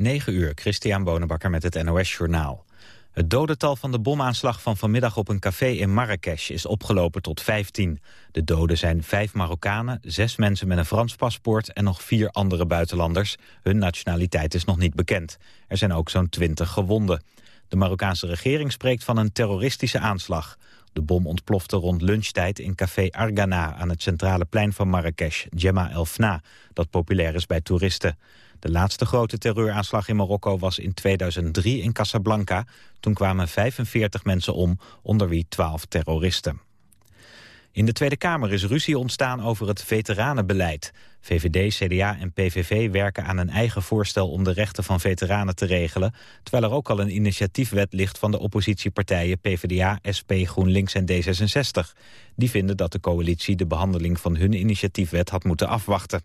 9 uur, Christian Bonenbakker met het NOS Journaal. Het dodental van de bomaanslag van vanmiddag op een café in Marrakesh is opgelopen tot 15. De doden zijn vijf Marokkanen, zes mensen met een Frans paspoort en nog vier andere buitenlanders. Hun nationaliteit is nog niet bekend. Er zijn ook zo'n 20 gewonden. De Marokkaanse regering spreekt van een terroristische aanslag. De bom ontplofte rond lunchtijd in café Argana aan het centrale plein van Marrakesh, Gemma El Fna, dat populair is bij toeristen. De laatste grote terreuraanslag in Marokko was in 2003 in Casablanca. Toen kwamen 45 mensen om, onder wie 12 terroristen. In de Tweede Kamer is ruzie ontstaan over het veteranenbeleid. VVD, CDA en PVV werken aan een eigen voorstel om de rechten van veteranen te regelen, terwijl er ook al een initiatiefwet ligt van de oppositiepartijen PvdA, SP, GroenLinks en D66. Die vinden dat de coalitie de behandeling van hun initiatiefwet had moeten afwachten.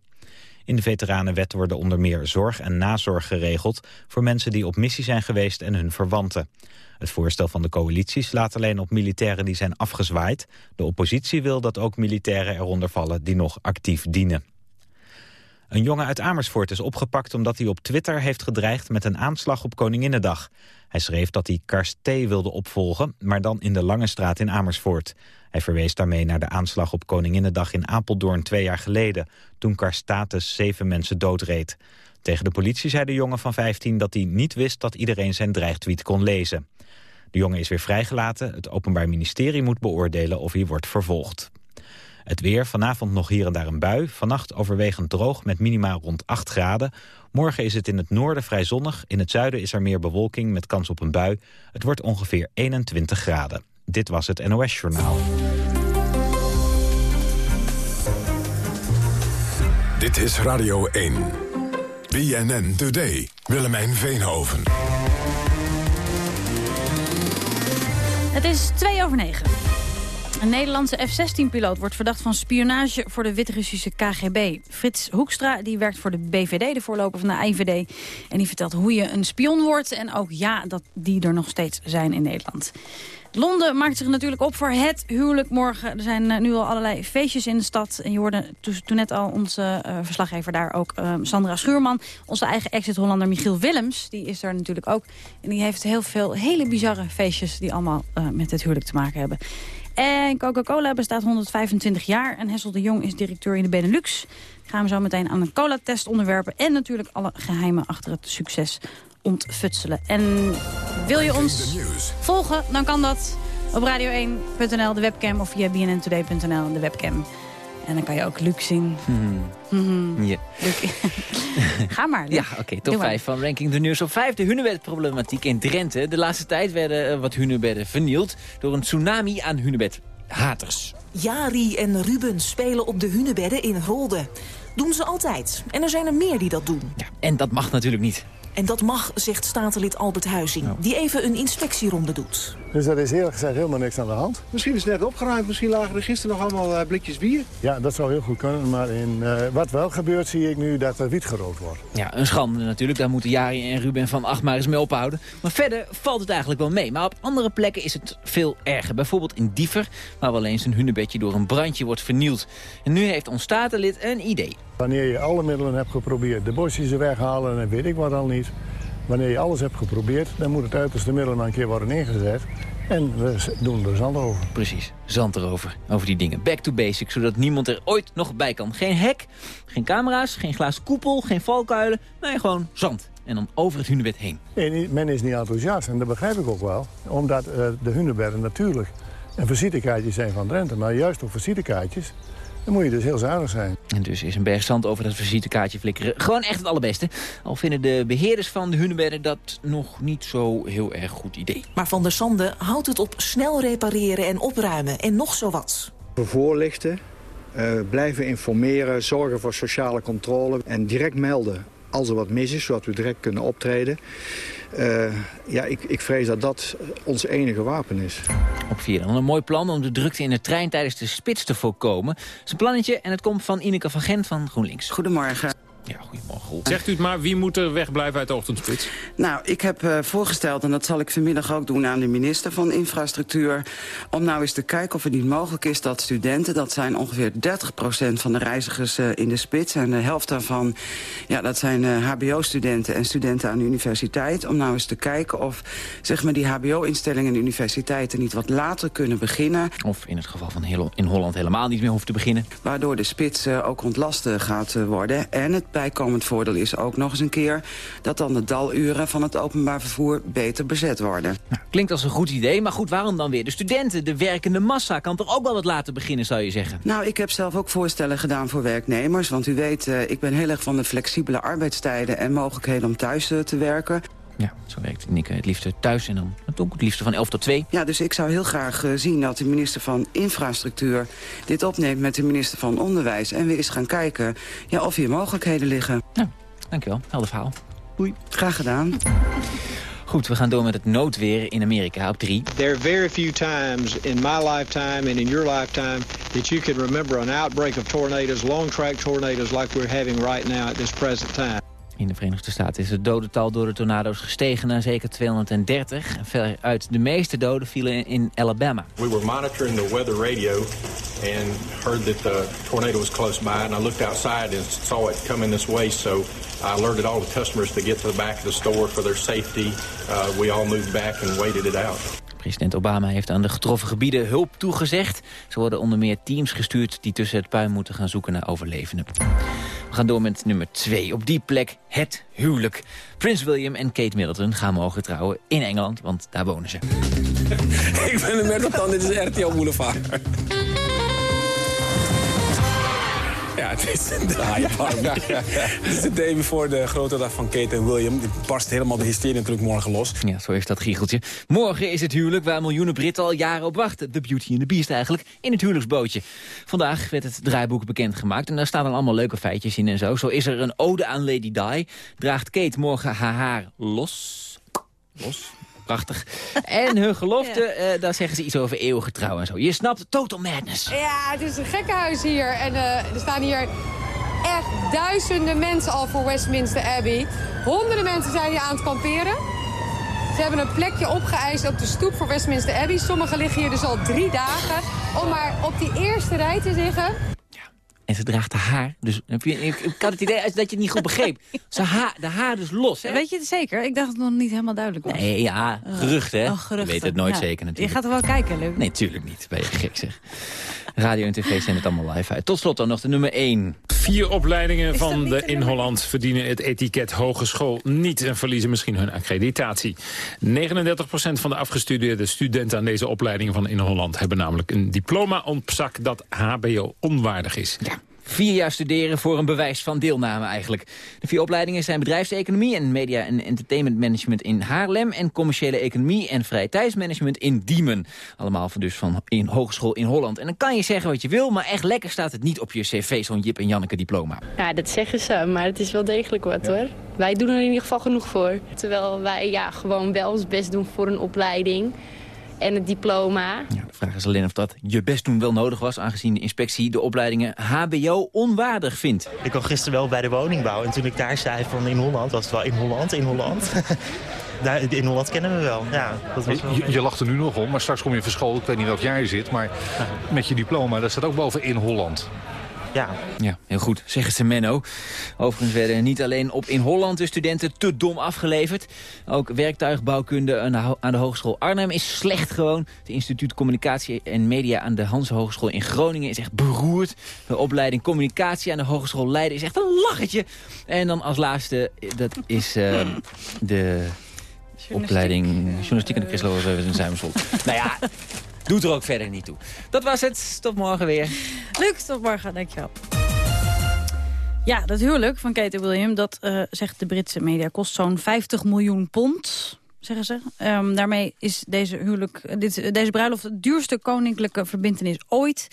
In de Veteranenwet worden onder meer zorg en nazorg geregeld... voor mensen die op missie zijn geweest en hun verwanten. Het voorstel van de coalitie slaat alleen op militairen die zijn afgezwaaid. De oppositie wil dat ook militairen eronder vallen die nog actief dienen. Een jongen uit Amersfoort is opgepakt omdat hij op Twitter heeft gedreigd met een aanslag op Koninginnedag. Hij schreef dat hij Karst T. wilde opvolgen, maar dan in de Lange Straat in Amersfoort. Hij verwees daarmee naar de aanslag op Koninginnedag in Apeldoorn twee jaar geleden... toen Karstatus zeven mensen doodreed. Tegen de politie zei de jongen van 15 dat hij niet wist dat iedereen zijn dreigtweet kon lezen. De jongen is weer vrijgelaten. Het Openbaar Ministerie moet beoordelen of hij wordt vervolgd. Het weer, vanavond nog hier en daar een bui. Vannacht overwegend droog met minima rond 8 graden. Morgen is het in het noorden vrij zonnig. In het zuiden is er meer bewolking met kans op een bui. Het wordt ongeveer 21 graden. Dit was het NOS Journaal. Dit is Radio 1. BNN Today. Willemijn Veenhoven. Het is twee over negen. Een Nederlandse F-16-piloot wordt verdacht van spionage voor de Wit-Russische KGB. Frits Hoekstra die werkt voor de BVD, de voorloper van de IVD. En die vertelt hoe je een spion wordt en ook ja, dat die er nog steeds zijn in Nederland. Londen maakt zich natuurlijk op voor het huwelijk morgen. Er zijn eh, nu al allerlei feestjes in de stad. En je hoorde toen net al onze uh, verslaggever daar ook, uh, Sandra Schuurman. Onze eigen exit-Hollander Michiel Willems, die is er natuurlijk ook. En die heeft heel veel hele bizarre feestjes die allemaal met het huwelijk te maken hebben. En Coca-Cola bestaat 125 jaar. En Hessel de Jong is directeur in de Benelux. Gaan we zo meteen aan een cola-test onderwerpen. En natuurlijk alle geheimen achter het succes ontfutselen. En wil je ons volgen, dan kan dat op radio1.nl, de webcam... of via bnntoday.nl, de webcam. En dan kan je ook Luc zien. Mm -hmm. ja. Ga maar. Luc. Ja, oké. Okay, top 5 van Ranking de Nieuws. Op 5 de hunebedproblematiek in Drenthe. De laatste tijd werden uh, wat hunebedden vernield... door een tsunami aan hunebedhaters. Jari en Ruben spelen op de hunebedden in Rolde. Doen ze altijd. En er zijn er meer die dat doen. Ja, en dat mag natuurlijk niet. En dat mag, zegt statenlid Albert Huizing, die even een inspectieronde doet. Dus er is eerlijk gezegd helemaal niks aan de hand. Misschien is het net opgeruimd, misschien lagen er gisteren nog allemaal uh, blikjes bier. Ja, dat zou heel goed kunnen, maar in, uh, wat wel gebeurt zie ik nu dat er wiet gerookt wordt. Ja, een schande natuurlijk, daar moeten Jari en Ruben van Acht maar eens mee ophouden. Maar verder valt het eigenlijk wel mee. Maar op andere plekken is het veel erger. Bijvoorbeeld in Diever, waar wel eens een hunebedje door een brandje wordt vernield. En nu heeft ons statenlid een idee. Wanneer je alle middelen hebt geprobeerd, de bosjes er weghalen en weet ik wat al niet... Wanneer je alles hebt geprobeerd, dan moet het uiterste middel maar een keer worden ingezet. En we doen er zand over. Precies, zand erover. Over die dingen. Back to basics, zodat niemand er ooit nog bij kan. Geen hek, geen camera's, geen glazen koepel, geen valkuilen. Nee, gewoon zand. En dan over het hunebed heen. Nee, men is niet enthousiast en dat begrijp ik ook wel. Omdat uh, de hunebedden natuurlijk een visitekaartje zijn van Drenthe. Maar juist op visitekaartjes dan moet je dus heel zuinig zijn. En dus is een berg zand over dat visitekaartje flikkeren gewoon echt het allerbeste. Al vinden de beheerders van de Hunebedden dat nog niet zo heel erg goed idee. Maar Van der Sande houdt het op snel repareren en opruimen en nog zo wat. Voorlichten, uh, blijven informeren, zorgen voor sociale controle en direct melden als er wat mis is, zodat we direct kunnen optreden. Uh, ja, ik, ik vrees dat dat ons enige wapen is. Op vier. Dan een mooi plan om de drukte in de trein tijdens de spits te voorkomen. Het is een plannetje en het komt van Ineke van Gent van GroenLinks. Goedemorgen. Ja, goedemorgen. Zegt u het maar, wie moet er wegblijven uit de ochtendspits? Nou, ik heb uh, voorgesteld, en dat zal ik vanmiddag ook doen aan de minister van Infrastructuur... om nou eens te kijken of het niet mogelijk is dat studenten... dat zijn ongeveer 30% van de reizigers uh, in de spits... en de helft daarvan, ja, dat zijn uh, hbo-studenten en studenten aan de universiteit... om nou eens te kijken of zeg maar, die hbo-instellingen en universiteiten... niet wat later kunnen beginnen. Of in het geval van heel, in Holland helemaal niet meer hoeft te beginnen. Waardoor de spits ook ontlast gaat worden. En het bijkomend voordeel is ook nog eens een keer... dat dan de daluren van het openbaar vervoer beter bezet worden. Nou, klinkt als een goed idee, maar goed, waarom dan weer? De studenten, de werkende massa, kan toch ook wel wat laten beginnen, zou je zeggen? Nou, ik heb zelf ook voorstellen gedaan voor werknemers. Want u weet, uh, ik ben heel erg van de flexibele arbeidstijden... en mogelijkheden om thuis uh, te werken. Ja, zo werkt Nikke het liefste thuis en dan ook het liefste van 11 tot 2. Ja, dus ik zou heel graag uh, zien dat de minister van Infrastructuur dit opneemt met de minister van Onderwijs. En we eens gaan kijken ja, of hier mogelijkheden liggen. Ja, dankjewel. Helder verhaal. Doei. Graag gedaan. Goed, we gaan door met het noodweer in Amerika op 3. There are very few times in my lifetime and in your lifetime that you can remember an outbreak of tornadoes, long track tornadoes like we're having right now at this present time. In de Verenigde Staten is het dodental door de tornado's gestegen naar zeker 230. Veruit de meeste doden vielen in Alabama. We were monitoring the weather radio and heard that the tornado was close by. And I looked outside and saw it coming this way. So I alerted all the customers to get to the back of the store for their safety. Uh, we all moved back and waited it out. President Obama heeft aan de getroffen gebieden hulp toegezegd. Ze worden onder meer teams gestuurd die tussen het puin moeten gaan zoeken naar overlevenden. We gaan door met nummer 2. Op die plek het huwelijk. Prins William en Kate Middleton gaan mogen trouwen in Engeland, want daar wonen ze. Ik ben een Middleton, dit is RTL Boulevard. Ja, het is de haaienpark. het is de day voor de grote dag van Kate en William. Die barst helemaal de hysterie natuurlijk morgen los. Ja, zo is dat giecheltje. Morgen is het huwelijk waar miljoenen Britten al jaren op wachten. The Beauty and the Beast eigenlijk, in het huwelijksbootje. Vandaag werd het draaiboek bekendgemaakt en daar staan dan allemaal leuke feitjes in en zo. Zo is er een ode aan Lady Di. Draagt Kate morgen haar haar los... Los? Prachtig. En hun gelofte, ja. uh, daar zeggen ze iets over eeuwige trouw en zo. Je snapt, total madness. Ja, het is een gekkenhuis hier. En uh, er staan hier echt duizenden mensen al voor Westminster Abbey. Honderden mensen zijn hier aan het kamperen. Ze hebben een plekje opgeëist op de stoep voor Westminster Abbey. Sommigen liggen hier dus al drie dagen om maar op die eerste rij te liggen. En ze draagt de haar. Dus ik had het idee dat je het niet goed begreep. Ze haar, de haar dus los. Hè? Weet je het zeker? Ik dacht dat het nog niet helemaal duidelijk was. Nee, ja, geruchten. hè? Oh, geruchten. Je weet het nooit ja. zeker natuurlijk. Je gaat er wel kijken, Luc. Nee, tuurlijk niet. Ben je gek zeg. Radio en tv zijn het allemaal live uit. Tot slot dan nog de nummer 1. Vier opleidingen van de in Holland verdienen het etiket hogeschool niet... en verliezen misschien hun accreditatie. 39% van de afgestudeerde studenten aan deze opleidingen van in Holland... hebben namelijk een diploma op zak dat hbo onwaardig is. Ja. Vier jaar studeren voor een bewijs van deelname eigenlijk. De vier opleidingen zijn bedrijfseconomie en media en entertainment management in Haarlem... en commerciële economie en vrije tijdsmanagement in Diemen. Allemaal van dus van in hogeschool in Holland. En dan kan je zeggen wat je wil, maar echt lekker staat het niet op je cv... zo'n Jip en Janneke diploma. Ja, dat zeggen ze, maar het is wel degelijk wat hoor. Wij doen er in ieder geval genoeg voor. Terwijl wij ja, gewoon wel ons best doen voor een opleiding en het diploma. Ja, de vraag is alleen of dat je best doen wel nodig was... aangezien de inspectie de opleidingen hbo onwaardig vindt. Ik kwam gisteren wel bij de woningbouw en toen ik daar zei van in Holland... was het wel in Holland, in Holland... In Holland kennen we wel. Ja, dat was wel je, je lacht er nu nog om, maar straks kom je van school. Ik weet niet welk jaar je zit, maar met je diploma... dat staat ook boven in Holland. Ja. ja, heel goed, zeggen ze Menno. Overigens werden niet alleen op in Holland de studenten te dom afgeleverd. Ook werktuigbouwkunde aan de, Hogeschool Arnhem is slecht gewoon. Het instituut Communicatie en Media aan de Hanse Hogeschool in Groningen is echt beroerd. De opleiding Communicatie aan de Hogeschool Leiden is echt een lachetje. En dan als laatste, dat is uh, de opleiding Journalistiek aan de Christelijke in Zuimersel. nou ja... Doet er ook verder niet toe. Dat was het. Tot morgen weer. Luc, tot morgen. Dankjewel. Ja, dat huwelijk van Kate William, dat uh, zegt de Britse media, kost zo'n 50 miljoen pond, zeggen ze. Um, daarmee is deze, huwelijk, dit, deze bruiloft de duurste koninklijke verbintenis ooit.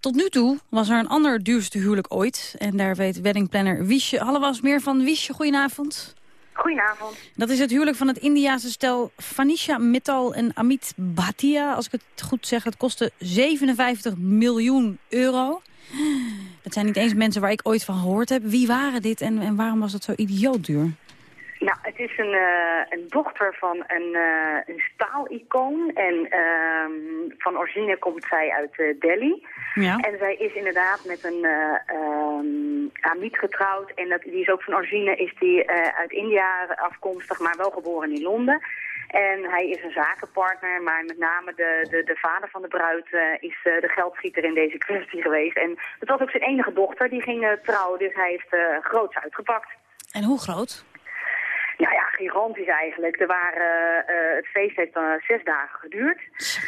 Tot nu toe was er een ander duurste huwelijk ooit. En daar weet weddingplanner Wiesje Hallewas meer van. Wiesje, goedenavond. Goedenavond. Dat is het huwelijk van het Indiase stel Vanisha Mittal en Amit Bhatia. Als ik het goed zeg, het kostte 57 miljoen euro. Het zijn niet eens mensen waar ik ooit van gehoord heb. Wie waren dit en, en waarom was het zo idioot duur? Nou, het is een, uh, een dochter van een, uh, een staalicoon. En uh, van origine komt zij uit uh, Delhi. Ja. En zij is inderdaad met een um, Amit getrouwd. En dat, die is ook van origine is die uit India afkomstig, maar wel geboren in Londen. En hij is een zakenpartner, maar met name de, de, de vader van de bruid is de geldschieter in deze kwestie geweest. En het was ook zijn enige dochter, die ging trouwen, dus hij heeft groots uitgepakt. En hoe groot? Nou ja, gigantisch eigenlijk. Er waren, uh, het feest heeft dan zes dagen geduurd.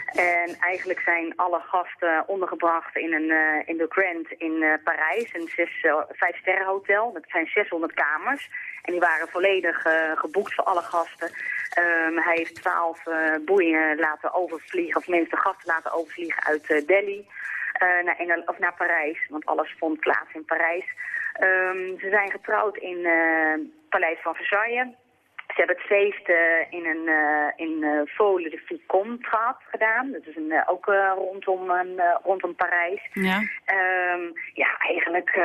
En eigenlijk zijn alle gasten ondergebracht in, een, uh, in de Grand in uh, Parijs. Een zes, vijf sterren hotel. Dat zijn 600 kamers. En die waren volledig geboekt voor alle gasten. Um, hij heeft twaalf boeien laten overvliegen, of mensen gasten laten overvliegen uit Delhi. naar, of naar Parijs, want alles vond plaats in Parijs. Um, ze zijn getrouwd in uh, Paleis van Versailles. Ze hebben het feest uh, in een uh, in Vole de Vicomte gedaan. Dat is een, ook rondom, een, rondom Parijs. Ja, um, ja eigenlijk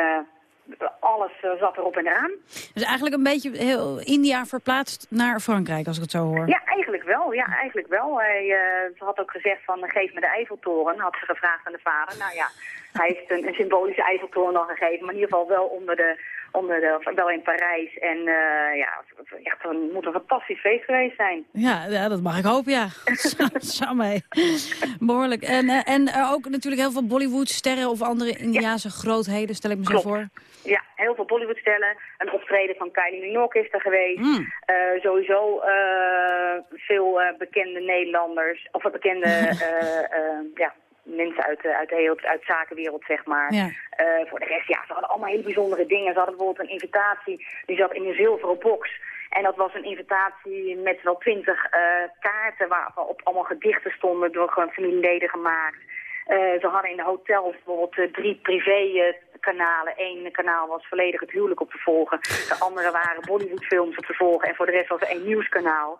alles zat erop en eraan. Dus eigenlijk een beetje heel India verplaatst naar Frankrijk, als ik het zo hoor. Ja, eigenlijk wel. Ja, eigenlijk wel. Hij, ze had ook gezegd van geef me de Eiffeltoren, had ze gevraagd aan de vader. Nou ja, hij heeft een, een symbolische Eiffeltoren al gegeven, maar in ieder geval wel onder de onder de, wel in Parijs. En uh, ja, echt, het moet een fantastisch feest geweest zijn. Ja, ja dat mag ik hopen, ja. Mij. Behoorlijk. En, uh, en uh, ook natuurlijk heel veel Bollywood-sterren of andere Indiaanse ja. grootheden, stel ik me Klopt. zo voor. Ja, heel veel Bollywood-sterren. Een optreden van Kylie Minogue is er geweest. Mm. sowieso veel bekende Nederlanders, of bekende ja, mensen uit de, uit de, uit zakenwereld, zeg maar. Ja. Uh, voor de rest, ja, ze hadden allemaal hele bijzondere dingen. Ze hadden bijvoorbeeld een invitatie, die zat in een zilveren box. En dat was een invitatie met wel twintig uh, kaarten waarop allemaal gedichten stonden door gewoon familieleden gemaakt. Uh, ze hadden in de hotels bijvoorbeeld drie privé kanalen. Eén kanaal was volledig het huwelijk op te volgen. De andere waren Bollywoodfilms op te volgen. En voor de rest was er één nieuwskanaal.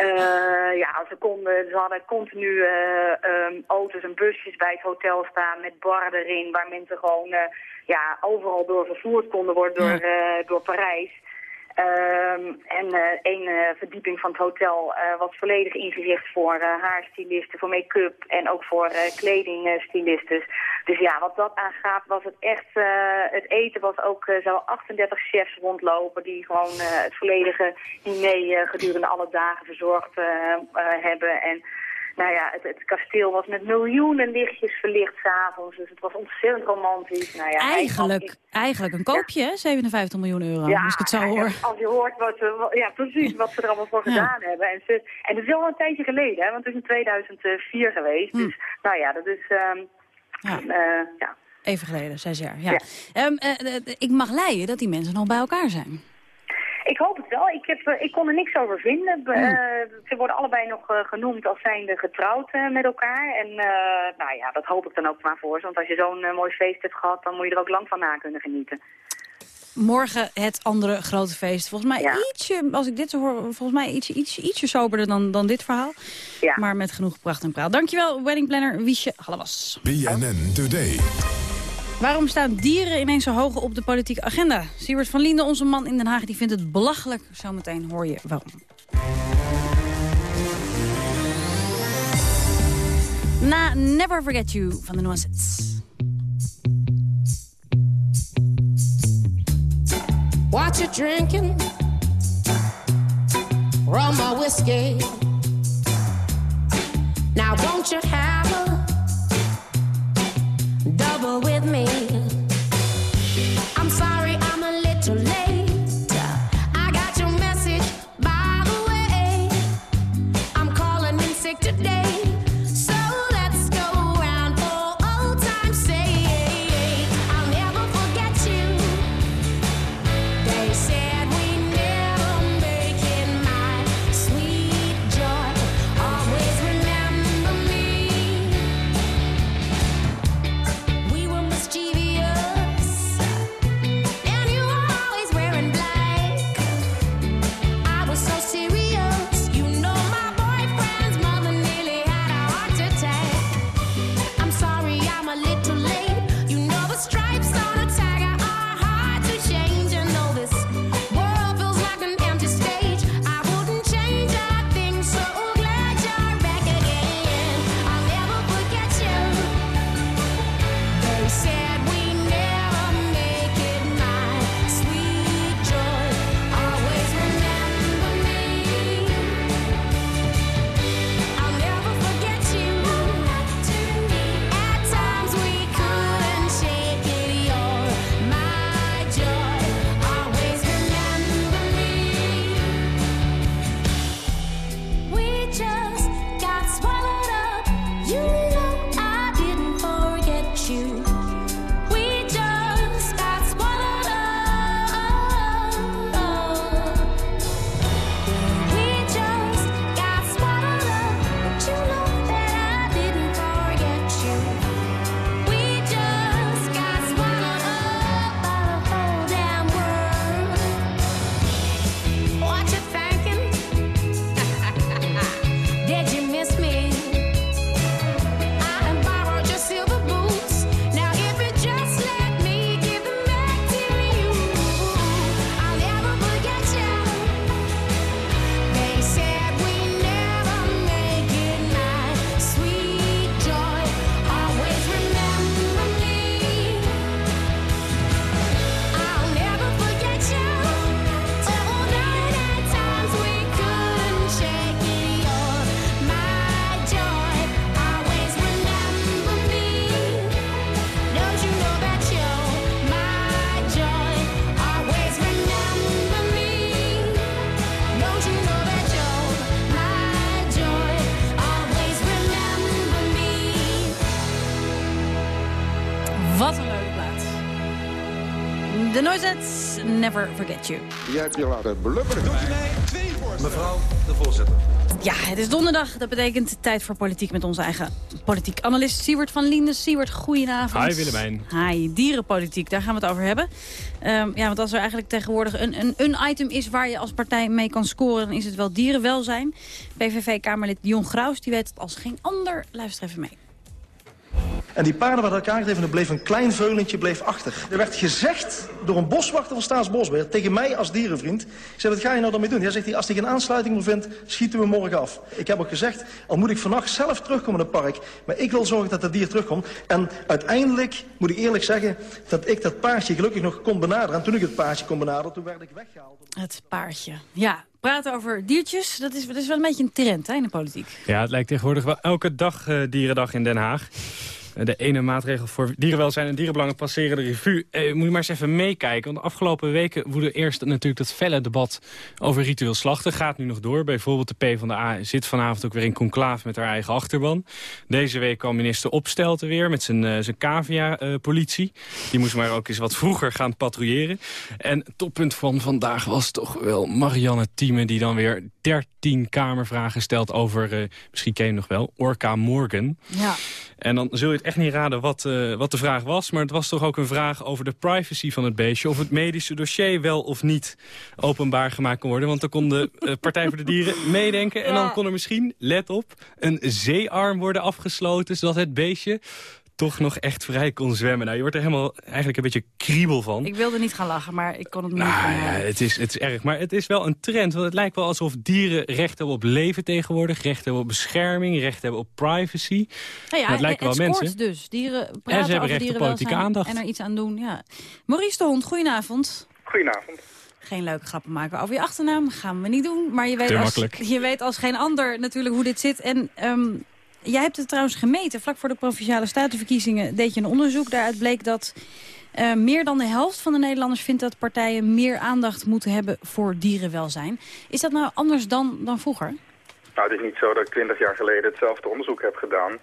uh, ja, ze, konden, ze hadden continu uh, um, auto's en busjes bij het hotel staan met barren erin. Waar mensen gewoon uh, ja, overal door vervoerd konden worden door, door Parijs. Um, en uh, één uh, verdieping van het hotel uh, was volledig ingericht voor haarstylisten, voor make-up en ook voor kledingstylisten. Dus ja, wat dat aangaat was het echt, het eten was ook, zo 38 chefs rondlopen die gewoon het volledige diner gedurende alle dagen verzorgd hebben. En nou ja, het, het, kasteel was met miljoenen lichtjes verlicht s'avonds. Dus het was ontzettend romantisch. Nou ja, eigenlijk, eigenlijk een koopje, ja. hè? 57 miljoen euro, ja, als ik het zo hoor. Als je hoort wat, ja, precies wat ze er allemaal voor gedaan hebben. En, ze, en het is al een tijdje geleden, hè, want het is in 2004 geweest. Hm. Dus nou ja, dat is... Um. Uh. Even geleden, zes jaar. Ja. Um, uh, ik mag leiden dat die mensen nog bij elkaar zijn. Ik hoop het wel. Ik, heb, ik kon er niks over vinden. Uh, ze worden allebei nog uh, genoemd als zijnde getrouwd uh, met elkaar. En nou ja, dat hoop ik dan ook maar voor. Want als je zo'n mooi feest hebt gehad, dan moet je er ook lang van na kunnen genieten. Morgen het andere grote feest. Volgens mij ja. ietsje, als ik dit zo hoor, volgens mij ietsje, ietsje, ietsje soberder dan, dan dit verhaal. Ja. Maar met genoeg pracht en praal. Dankjewel, weddingplanner Wiesje Hallewas. BNN Today. Waarom staan dieren ineens zo hoog op de politieke agenda? Siewert van Liende, onze man in Den Haag, die vindt het belachelijk. Zometeen hoor je waarom. Na Never Forget You van de Nuances. What you drinking? Rum or whiskey? Now won't you have a double with me? Never Forget You. Jij hebt je laten blubberen. Mevrouw de voorzitter. Ja, het is donderdag. Dat betekent tijd voor politiek met onze eigen politiek analist Siewert van Linden. Siewert, goedenavond. Hi Willemijn. Hi, dierenpolitiek, daar gaan we het over hebben. Ehm, ja, want als er eigenlijk tegenwoordig een, een, een item is waar je als partij mee kan scoren... dan is het wel dierenwelzijn. PVV-Kamerlid Jon Graus, die weet het als geen ander. Luister even mee. En die paarden werden elkaar gedreven en er bleef een klein veulentje bleef achter. Er werd gezegd door een boswachter van Staatsbosbeheer tegen mij als dierenvriend. Ik zei, wat ga je nou daarmee doen? Hij zegt, als hij geen aansluiting meer vindt, schieten we morgen af. Ik heb ook gezegd, al moet ik vannacht zelf terugkomen in het park. Maar ik wil zorgen dat dat dier terugkomt. En uiteindelijk moet ik eerlijk zeggen dat ik dat paardje gelukkig nog kon benaderen. En toen ik het paardje kon benaderen, toen werd ik weggehaald. Het paardje, ja. Praten over diertjes, dat is, dat is wel een beetje een trend hè, in de politiek. Ja, het lijkt tegenwoordig wel elke dag uh, Dierendag in Den Haag. De ene maatregel voor dierenwelzijn en dierenbelangen passeren de revue. Eh, moet je maar eens even meekijken. Want de afgelopen weken woedde eerst natuurlijk dat felle debat over ritueel slachten. Gaat nu nog door. Bijvoorbeeld de PvdA zit vanavond ook weer in conclave met haar eigen achterban. Deze week kwam minister Opstelten weer met zijn, uh, zijn cavia-politie. Die moest maar ook eens wat vroeger gaan patrouilleren. En het toppunt van vandaag was toch wel Marianne Thieme... die dan weer 13 kamervragen stelt over, uh, misschien ken je hem nog wel, Orca Morgan. Ja. En dan zul je het echt niet raden wat, uh, wat de vraag was. Maar het was toch ook een vraag over de privacy van het beestje. Of het medische dossier wel of niet openbaar gemaakt kon worden. Want dan kon de uh, Partij voor de Dieren meedenken. En dan kon er misschien, let op, een zeearm worden afgesloten. Zodat het beestje toch nog echt vrij kon zwemmen. Nou, je wordt er helemaal eigenlijk een beetje kriebel van. Ik wilde niet gaan lachen, maar ik kon het niet. Nou, ja, het, is, het is erg. Maar het is wel een trend. Want het lijkt wel alsof dieren recht hebben op leven tegenwoordig. Recht hebben op bescherming. Recht hebben op privacy. Nou ja, het lijkt wel mensen. dus. Dieren praten en ze hebben over recht op politieke aandacht. En er iets aan doen, ja. Maurice de Hond, goedenavond. Goedenavond. Geen leuke grappen maken over je achternaam. Gaan we niet doen. Maar je weet, Te als, makkelijk. je weet als geen ander natuurlijk hoe dit zit. En um, Jij hebt het trouwens gemeten. Vlak voor de Provinciale Statenverkiezingen deed je een onderzoek. Daaruit bleek dat uh, meer dan de helft van de Nederlanders vindt dat partijen meer aandacht moeten hebben voor dierenwelzijn. Is dat nou anders dan, dan vroeger? Nou, het is niet zo dat ik twintig jaar geleden hetzelfde onderzoek heb gedaan.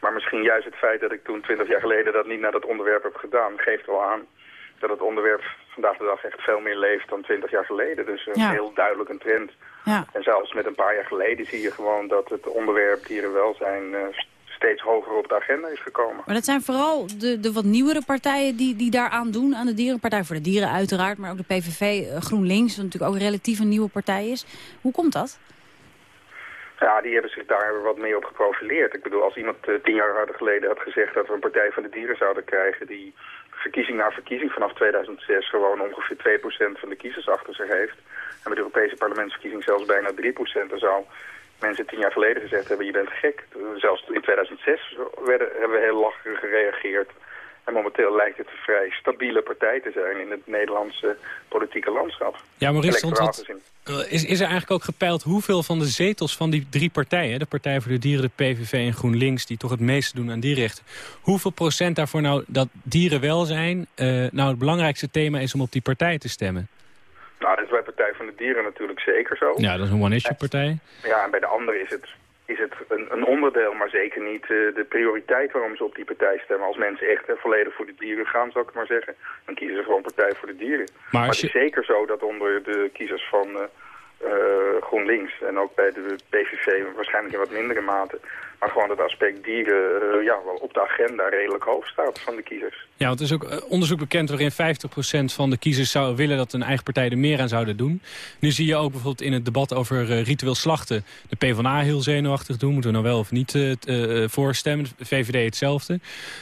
Maar misschien juist het feit dat ik toen twintig jaar geleden dat niet naar dat onderwerp heb gedaan... geeft wel aan dat het onderwerp vandaag de dag echt veel meer leeft dan twintig jaar geleden. Dus een Ja. heel duidelijk een trend. Ja. En zelfs met een paar jaar geleden zie je gewoon dat het onderwerp dierenwelzijn eh, steeds hoger op de agenda is gekomen. Maar dat zijn vooral de, de wat nieuwere partijen die, die daaraan doen. Aan de Dierenpartij voor de Dieren uiteraard. Maar ook de PVV, eh, GroenLinks, wat natuurlijk ook relatief een nieuwe partij is. Hoe komt dat? Ja, die hebben zich daar wat mee op geprofileerd. Ik bedoel, als iemand eh, tien jaar geleden had gezegd dat we een partij van de dieren zouden krijgen... die verkiezing na verkiezing vanaf 2006 gewoon ongeveer 2% van de kiezers achter zich heeft... en bij de Europese parlementsverkiezing zelfs bijna 3%, dan zou mensen tien jaar geleden gezegd hebben, je bent gek. Zelfs in 2006 werden, hebben we heel lacherig gereageerd. En momenteel lijkt het een vrij stabiele partij te zijn in het Nederlandse politieke landschap. Ja, wat, gezien. eh, is, is er eigenlijk ook gepeild hoeveel van de zetels van die drie partijen... de Partij voor de Dieren, de PVV en GroenLinks... die toch het meeste doen aan dierenrechten... hoeveel procent daarvoor nou dat dierenwelzijn... eh, nou het belangrijkste thema is om op die partij te stemmen? Nou, dat is bij Partij van de Dieren natuurlijk zeker zo. Ja, dat is een one-issue-partij. Ja, en bij de andere is het, is het een, een onderdeel, maar zeker niet eh, de prioriteit waarom ze op die partij stemmen. Als mensen echt eh, volledig voor de dieren gaan, zou ik maar zeggen, dan kiezen ze gewoon Partij voor de Dieren. Maar, het is zeker zo dat onder de kiezers van eh, GroenLinks en ook bij de PVV waarschijnlijk in wat mindere mate, maar gewoon het aspect dieren eh, ja, wel op de agenda redelijk hoog staat van de kiezers. Ja, want er is ook eh, onderzoek bekend waarin 50% van de kiezers zou willen dat een eigen partij er meer aan zouden doen. Nu zie je ook bijvoorbeeld in het debat over eh, ritueel slachten de PvdA heel zenuwachtig doen. Moeten we nou wel of niet eh, eh, eh, voorstemmen? VVD hetzelfde.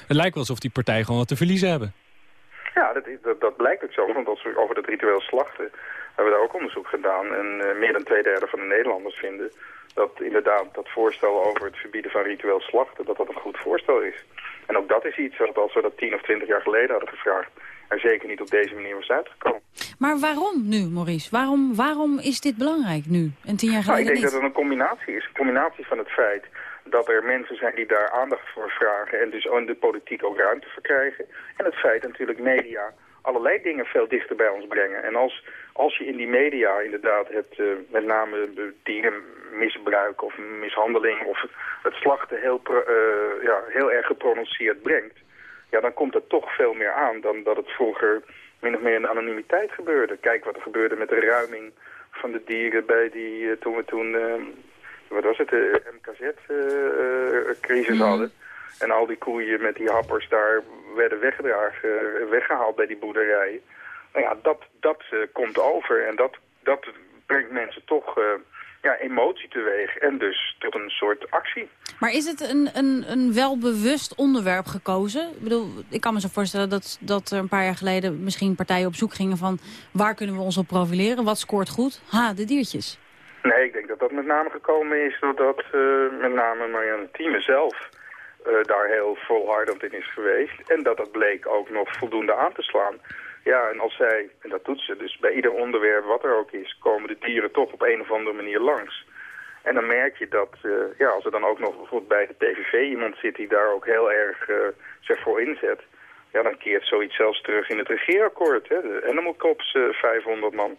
Het lijkt wel alsof die partijen gewoon wat te verliezen hebben. Ja, dat, dat, dat blijkt ook zo, want als we over het ritueel slachten hebben we daar ook onderzoek gedaan. En eh, meer dan twee derde van de Nederlanders vinden dat inderdaad dat voorstel over het verbieden van ritueel slachten, dat dat een goed voorstel is. En ook dat is iets dat als we dat tien of twintig jaar geleden hadden gevraagd, er zeker niet op deze manier was uitgekomen. Maar waarom nu, Maurice? Waarom, waarom is dit belangrijk nu? En tien jaar Nou, ik geleden denk dat het een combinatie is. Een combinatie van het feit dat er mensen zijn die daar aandacht voor vragen en dus in de politiek ook ruimte voor krijgen. En het feit natuurlijk media allerlei dingen veel dichter bij ons brengen. En als, als je in die media inderdaad het, eh, met name dierenmisbruik of mishandeling of het slachten heel, pro- eh, ja, heel erg geprononceerd brengt, ja, dan komt het toch veel meer aan dan dat het vroeger min of meer in anonimiteit gebeurde. Kijk wat er gebeurde met de ruiming van de dieren bij die, eh, toen we toen, wat was het, de MKZ-crisis hadden. En al die koeien met die happers daar werden weggedragen, eh, weggehaald bij die boerderijen. Nou ja, dat, dat eh, komt over en dat, dat brengt mensen toch eh, ja, emotie teweeg. En dus tot een soort actie. Maar is het een, een, een welbewust onderwerp gekozen? Ik bedoel, ik kan me zo voorstellen dat, dat er een paar jaar geleden misschien partijen op zoek gingen van waar kunnen we ons op profileren? Wat scoort goed? Ha, de diertjes. Nee, ik denk dat dat met name gekomen is doordat eh, met name Marianne Thieme zelf daar heel volhardend in is geweest. En dat dat bleek ook nog voldoende aan te slaan. Ja, en als zij, en dat doet ze dus bij ieder onderwerp wat er ook is, komen de dieren toch op een of andere manier langs. En dan merk je dat, eh, ja, als er dan ook nog bijvoorbeeld bij de PVV iemand zit die daar ook heel erg uh, zich voor inzet, ja, dan keert zoiets zelfs terug in het regeerakkoord. Hè, de Animal Cops uh, 500 man.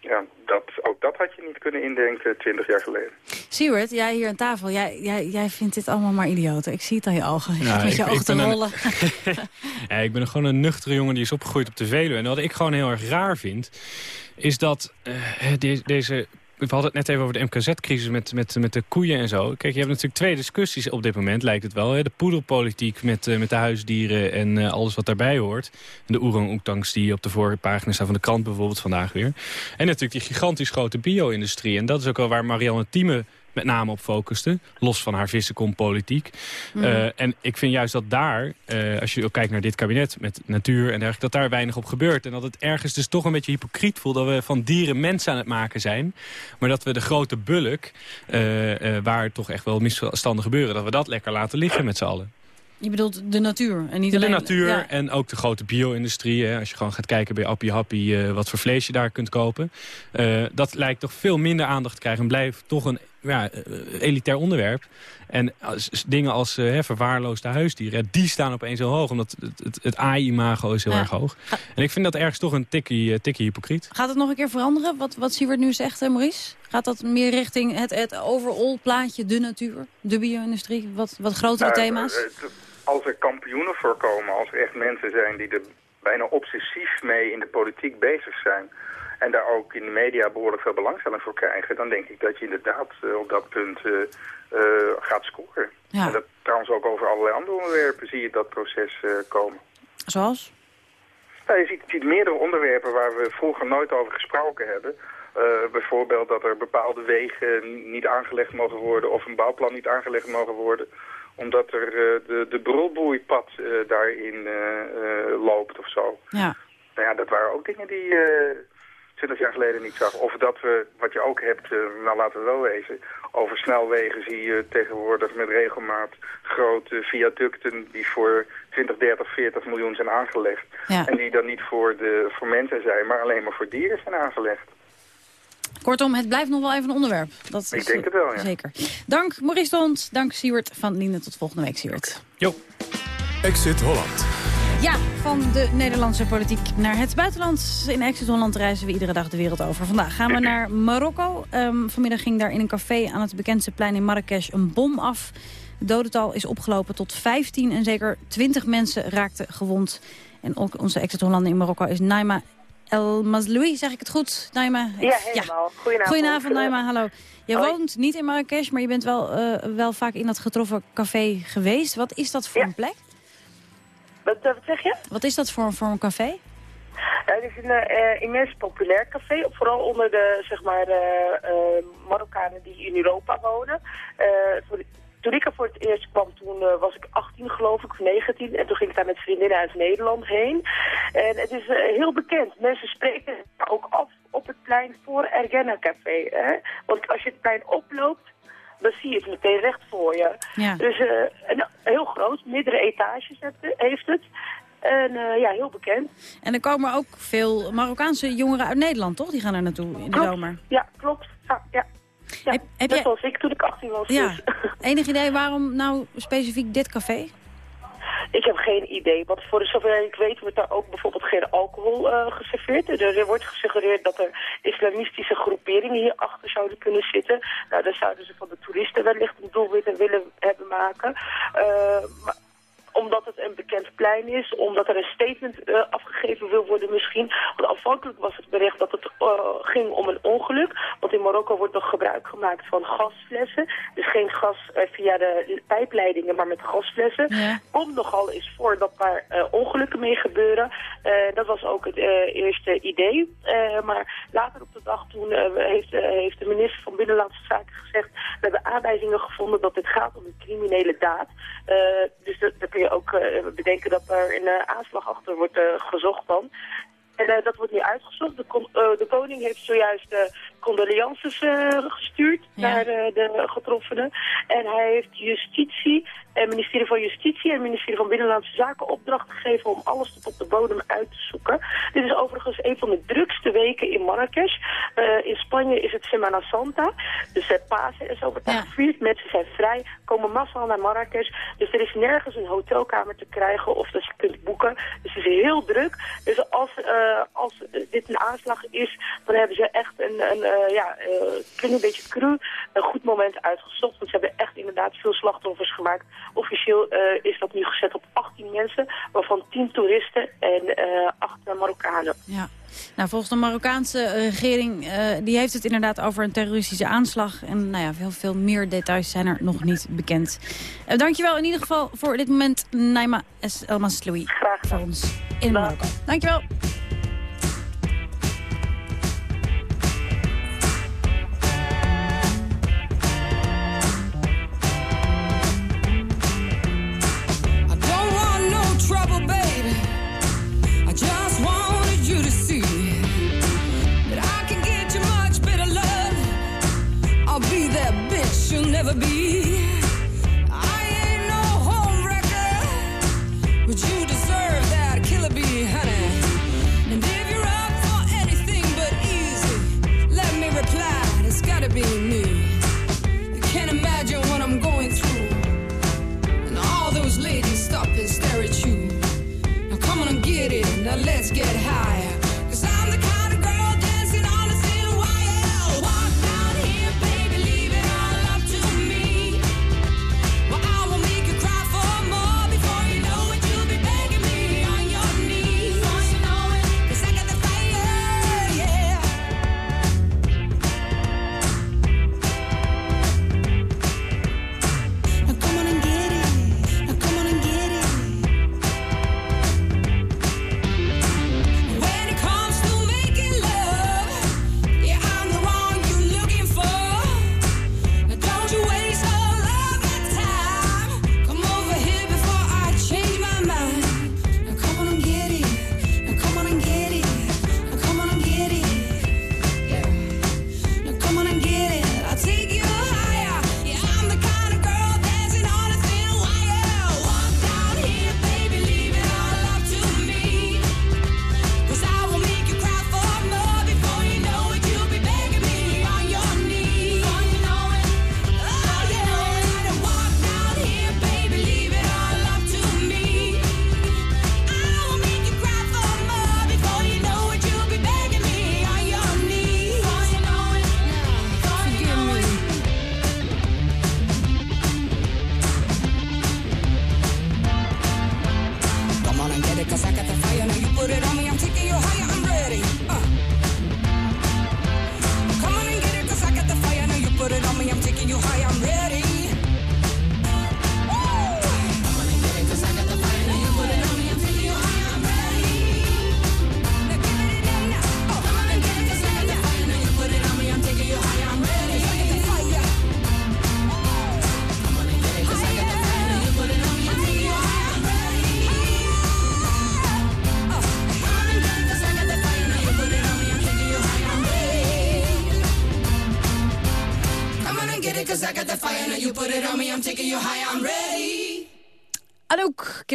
Ja, dat, ook dat had je niet kunnen indenken 20 jaar geleden. Siewert, jij hier aan tafel, jij, jij, jij vindt dit allemaal maar idioten. Ik zie het aan je ogen. Ja, met je ik- ogen te een- rollen. Ja, ik ben gewoon een nuchtere jongen die is opgegroeid op de Veluwe. En wat ik gewoon heel erg raar vind, is dat eh, de- deze... We hadden het net even over de MKZ-crisis met, met, met de koeien en zo. Kijk, je hebt natuurlijk twee discussies op dit moment, lijkt het wel. Hè? De poedelpolitiek met, eh, met de huisdieren en eh, alles wat daarbij hoort. En de orang-oetangs die op de voorpagina staan van de krant bijvoorbeeld vandaag weer. En natuurlijk die gigantisch grote bio-industrie. En dat is ook wel waar Marianne Thieme met name op focuste. Los van haar vissenkom-politiek. Mhm. Eh, en ik vind juist dat daar, eh, als je ook kijkt naar dit kabinet met natuur en dergelijke, dat daar weinig op gebeurt. En dat het ergens dus toch een beetje hypocriet voelt dat we van dieren mensen aan het maken zijn. Maar dat we de grote bulk, eh, waar toch echt wel misstanden gebeuren, dat we dat lekker laten liggen met z'n allen. Je bedoelt de natuur en niet De natuur Ja. en ook de grote bio-industrie. Als je gewoon gaat kijken bij Appie Happy wat voor vlees je daar kunt kopen. Dat lijkt toch veel minder aandacht te krijgen. En blijft toch een ja, eh, elitair onderwerp. En als, dingen als eh, hè, verwaarloosde huisdieren, die staan opeens heel hoog. Omdat het, het, het AI-imago is heel Ja. erg hoog. En ik vind dat ergens toch een tikkie, eh, tikkie hypocriet. Gaat het nog een keer veranderen, wat, wat Siewert nu zegt, hè, Maurice? Gaat dat meer richting het, het overall plaatje, de natuur, de bio-industrie? Wat, wat grotere Nou, thema's? Als er kampioenen voorkomen, als er echt mensen zijn die er bijna obsessief mee in de politiek bezig zijn... en daar ook in de media behoorlijk veel belangstelling voor krijgen... dan denk ik dat je inderdaad eh, op dat punt eh, eh, gaat scoren. Ja. En dat trouwens ook over allerlei andere onderwerpen zie je dat proces komen. Zoals? Nou, je, ziet, meerdere onderwerpen waar we vroeger nooit over gesproken hebben. Bijvoorbeeld dat er bepaalde wegen niet aangelegd mogen worden of een bouwplan niet aangelegd mogen worden. Omdat er de, de brulboeipad eh, daarin loopt of zo. Ja. Nou ja, dat waren ook dingen die 20 jaar geleden niet zag. Of dat we, wat je ook hebt, eh, nou laten we wel wezen, over snelwegen zie je tegenwoordig met regelmaat grote viaducten die voor 20, 30, 40 miljoen zijn aangelegd. Ja. En die dan niet voor, de, voor mensen zijn, maar alleen maar voor dieren zijn aangelegd. Kortom, het blijft nog wel even een onderwerp. Dat is, Ik denk het wel, ja. Zeker. Dank Maurice de Hond, dank Siewert van Liene. Tot volgende week, Siewert. Jo. Exit Holland. Ja, van de Nederlandse politiek naar het buitenland. In Exit Holland reizen we iedere dag de wereld over. Vandaag gaan we naar Marokko. Ehm, vanmiddag ging daar in een café aan het bekendste plein in Marrakesh een bom af. Het dodental is opgelopen tot 15 en zeker 20 mensen raakten gewond. En ook onze Exit Hollander in Marokko is Naima El Mazloui, zeg ik het goed? Naima? Ja, helemaal. Goedenavond. Goedenavond, Naima. Hallo. Je Hoi. woont niet in Marrakesh, maar je bent wel, eh, wel vaak in dat getroffen café geweest. Wat is dat voor een plek? Wat, wat zeg je? Wat is dat voor, voor een café? Ja, het is een eh, immens populair café, vooral onder de zeg maar, eh, eh, Marokkanen die in Europa wonen. Voor, toen ik er voor het eerst kwam, toen was ik 18 geloof ik, of 19. En toen ging ik daar met vriendinnen uit Nederland heen. En het is heel bekend. Mensen spreken ook af op het plein voor Ergenna Café. Hè? Want als je het plein oploopt, dan zie je het meteen recht voor je. Ja. Dus eh, een, heel groot, meerdere etages heeft- het. En eh, ja, heel bekend. En er komen ook veel Marokkaanse jongeren uit Nederland, toch? Die gaan er naartoe in de Klopt. zomer. Ja, klopt. Ja, ja. ja. heb net jij- zoals ik toen ik 18 was. Ja. dus. Enig idee waarom nou specifiek dit café? Ik heb geen idee, want voor zover ik weet wordt daar ook bijvoorbeeld geen alcohol eh, geserveerd. Er, er wordt gesuggereerd dat er islamistische groeperingen hierachter zouden kunnen zitten. Nou, dan zouden ze van de toeristen wellicht een doelwit willen hebben maken. Eh, maar omdat het een bekend plein is, omdat er een statement eh, afgegeven wil worden misschien. Want afhankelijk was het bericht dat het eh, ging om een ongeluk. Want in Marokko wordt nog gebruik gemaakt van gasflessen. Dus geen gas eh, via de pijpleidingen, maar met gasflessen. Komt nogal eens voor dat daar ongelukken mee gebeuren. Dat was ook het eerste idee. Maar later op de dag toen heeft, heeft de minister van Binnenlandse Zaken gezegd... we hebben aanwijzingen gevonden dat dit gaat om een criminele daad. Dus dat, dan kun je ook eh, bedenken dat er een eh, aanslag achter wordt eh, gezocht dan. En dat wordt nu uitgezocht. De, kon- de koning heeft zojuist condolences eh, gestuurd naar eh, de getroffenen. En hij heeft justitie, het ministerie van Justitie en ministerie van Binnenlandse Zaken opdracht gegeven om alles tot op de bodem uit te zoeken. Dit is overigens een van de drukste weken in Marrakesh. Eh, in Spanje is het Semana Santa, dus het Pasen is over tijd gevierd. Mensen zijn vrij, komen massaal naar Marrakesh. Dus er is nergens een hotelkamer te krijgen of dat je kunt boeken. Dus het is heel druk. Dus als, eh, als dit een aanslag is, dan hebben ze echt een, een eh, ja, eh, klinkt een beetje cru, een goed moment uitgezocht. Want ze hebben echt inderdaad veel slachtoffers gemaakt. Officieel eh, is dat nu gezet op 18 mensen, waarvan 10 toeristen en eh 8 Marokkanen. Ja. Nou, volgens de Marokkaanse eh, regering, eh, die heeft het inderdaad over een terroristische aanslag. En nou ja, veel, veel meer details zijn er nog niet bekend. Uh, dankjewel in ieder geval voor dit moment, Naima S. Elma Sloui. Graag voor ons in Marokko. Dankjewel. Never be.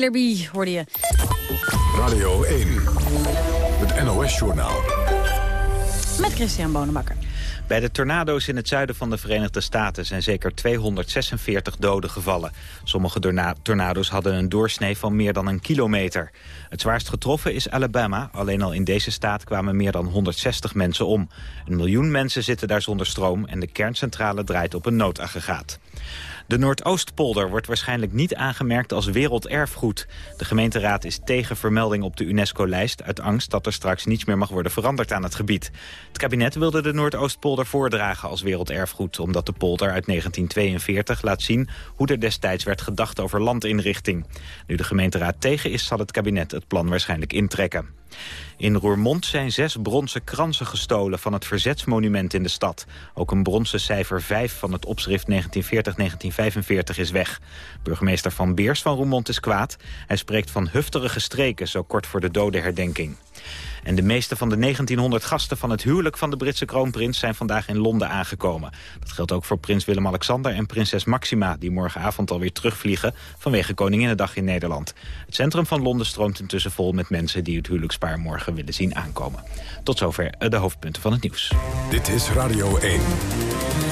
Killer Bee, hoorde je. Radio 1, het NOS-journaal. Met Christian Bonenbakker. Bij de tornado's in het zuiden van de Verenigde Staten zijn zeker 246 doden gevallen. Sommige torna- tornado's hadden een doorsnee van meer dan een kilometer. Het zwaarst getroffen is Alabama. Alleen al in deze staat kwamen meer dan 160 mensen om. Een miljoen mensen zitten daar zonder stroom en de kerncentrale draait op een noodaggregaat. De Noordoostpolder wordt waarschijnlijk niet aangemerkt als werelderfgoed. De gemeenteraad is tegen vermelding op de UNESCO-lijst... uit angst dat er straks niets meer mag worden veranderd aan het gebied. Het kabinet wilde de Noordoostpolder voordragen als werelderfgoed... omdat de polder uit 1942 laat zien hoe er destijds werd gedacht over landinrichting. Nu de gemeenteraad tegen is, zal het kabinet het plan waarschijnlijk intrekken. In Roermond zijn zes bronzen kransen gestolen van het verzetsmonument in de stad. Ook een bronzen cijfer 5 van het opschrift 1940-1945 is weg. Burgemeester Van Beers van Roermond is kwaad. Hij spreekt van hufterige streken zo kort voor de dodenherdenking. En de meeste van de 1900 gasten van het huwelijk van de Britse kroonprins zijn vandaag in Londen aangekomen. Dat geldt ook voor prins Willem-Alexander en prinses Maxima, die morgenavond alweer terugvliegen vanwege Koninginnedag in Nederland. Het centrum van Londen stroomt intussen vol met mensen die het huwelijkspaar morgen willen zien aankomen. Tot zover de hoofdpunten van het nieuws. Dit is Radio 1.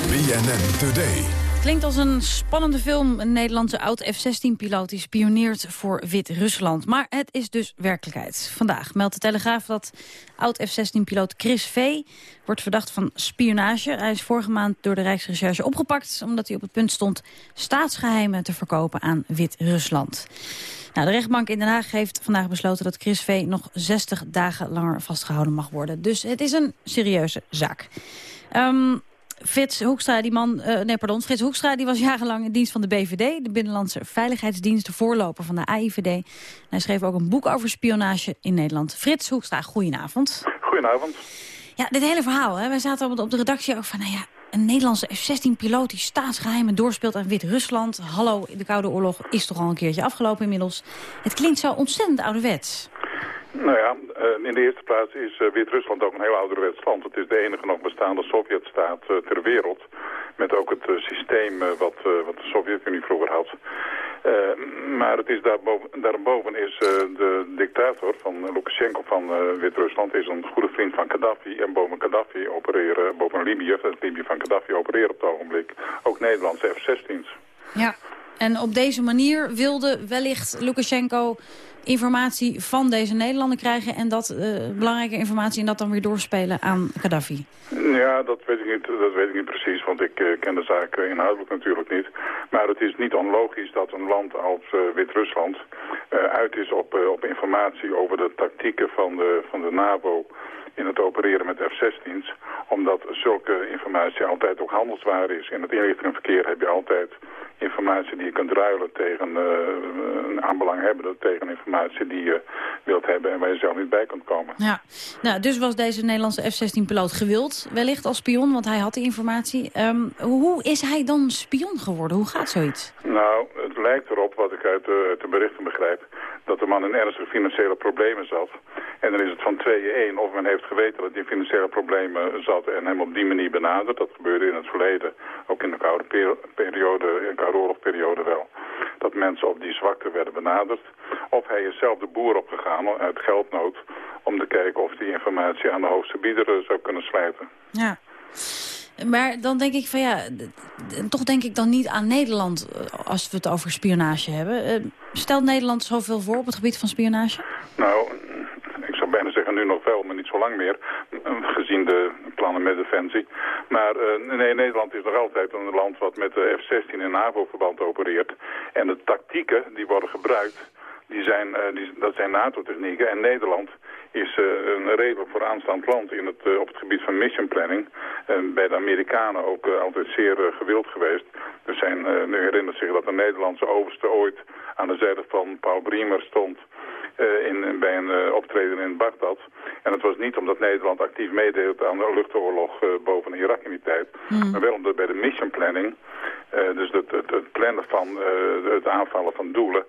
BNN Today. Klinkt als een spannende film. Een Nederlandse oud-F-16-piloot die spioneert voor Wit-Rusland. Maar het is dus werkelijkheid. Vandaag meldt de Telegraaf dat oud-F-16-piloot Chris V. wordt verdacht van spionage. Hij is vorige maand door de Rijksrecherche opgepakt... omdat hij op het punt stond staatsgeheimen te verkopen aan Wit-Rusland. Nou, de rechtbank in Den Haag heeft vandaag besloten dat Chris V. nog 60 dagen langer vastgehouden mag worden. Dus het is een serieuze zaak. Um, Frits Hoekstra, die man, uh, nee pardon, Frits Hoekstra, die was jarenlang in dienst van de BVD, de Binnenlandse Veiligheidsdienst, de voorloper van de AIVD. En hij schreef ook een boek over spionage in Nederland. Frits Hoekstra, goedenavond. Goedenavond. Ja, dit hele verhaal, hè, wij zaten op de redactie ook van, nou ja, een Nederlandse F-16-piloot die staatsgeheimen doorspeelt aan Wit-Rusland. Hallo, de Koude Oorlog is toch al een keertje afgelopen inmiddels. Het klinkt zo ontzettend ouderwets. Nou ja, eh, in de eerste plaats is eh, Wit-Rusland ook een heel ouderwets land. Het is de enige nog bestaande Sovjetstaat eh, ter wereld. Met ook het systeem wat, de Sovjet-Unie vroeger had. maar het is daarboven, daarboven is de dictator van Lukashenko van Wit-Rusland... is een goede vriend van Gaddafi. En boven Gaddafi opereren, boven Libië, Libië van Gaddafi opereren op het ogenblik... ook Nederlandse F-16's. Ja, en op deze manier wilde wellicht Lukashenko informatie van deze Nederlander krijgen... en dat uh, belangrijke informatie en dat dan weer doorspelen aan Gaddafi? Ja, dat weet ik niet, dat weet ik niet precies, want ik uh, ken de zaak inhoudelijk natuurlijk niet. Maar het is niet onlogisch dat een land als uh, Wit-Rusland uit is op, op informatie over de tactieken van de, van de NAVO in het opereren met F-16's. Omdat zulke informatie altijd ook handelswaar is. In het inlichtingenverkeer heb je altijd informatie die je kunt ruilen tegen uh, een aanbelanghebbende, tegen informatie die je wilt hebben en waar je zelf niet bij kunt komen. Ja, nou, dus was deze Nederlandse F-16-piloot gewild, wellicht als spion, want hij had die informatie. Um, hoe is hij dan spion geworden? Hoe gaat zoiets? Nou, het lijkt erop, wat ik uit de, uit de berichten begrijp, dat de man in ernstige financiële problemen zat. En dan is het van tweeën één. Of men heeft geweten dat hij in financiële problemen zat en hem op die manier benaderd. Dat gebeurde in het verleden, ook in de koude periode, in de koude oorlogperiode wel. Dat mensen op die zwakte werden benaderd. Of hij is zelf de boer opgegaan uit geldnood om te kijken of die informatie aan de hoogste bieder zou kunnen slijten. Ja. Maar dan denk ik van ja, toch denk ik dan niet aan Nederland eh, als we het over spionage hebben. Eh, stelt Nederland zoveel voor op het gebied van spionage? Nou, ik zou bijna zeggen nu nog wel, maar niet zo lang meer, gezien de plannen met Defensie. Maar uh, nee, Nederland is nog altijd een land wat met de F-16 in NAVO-verband opereert. En de tactieken die worden gebruikt, die zijn, uh, die, dat zijn NATO-technieken. En Nederland is uh, een redelijk vooraanstaand land in het, uh, op het gebied van mission planning. Bij de Amerikanen ook altijd zeer gewild geweest. Er zijn, nu herinnert zich dat de Nederlandse overste ooit aan de zijde van Paul Bremer stond... Bij een optreden in Bagdad. En het was niet omdat Nederland actief meedeed aan de luchtoorlog boven Irak in die tijd. Mm. Maar wel omdat bij de mission planning, dus het, het, het, plannen van het aanvallen van doelen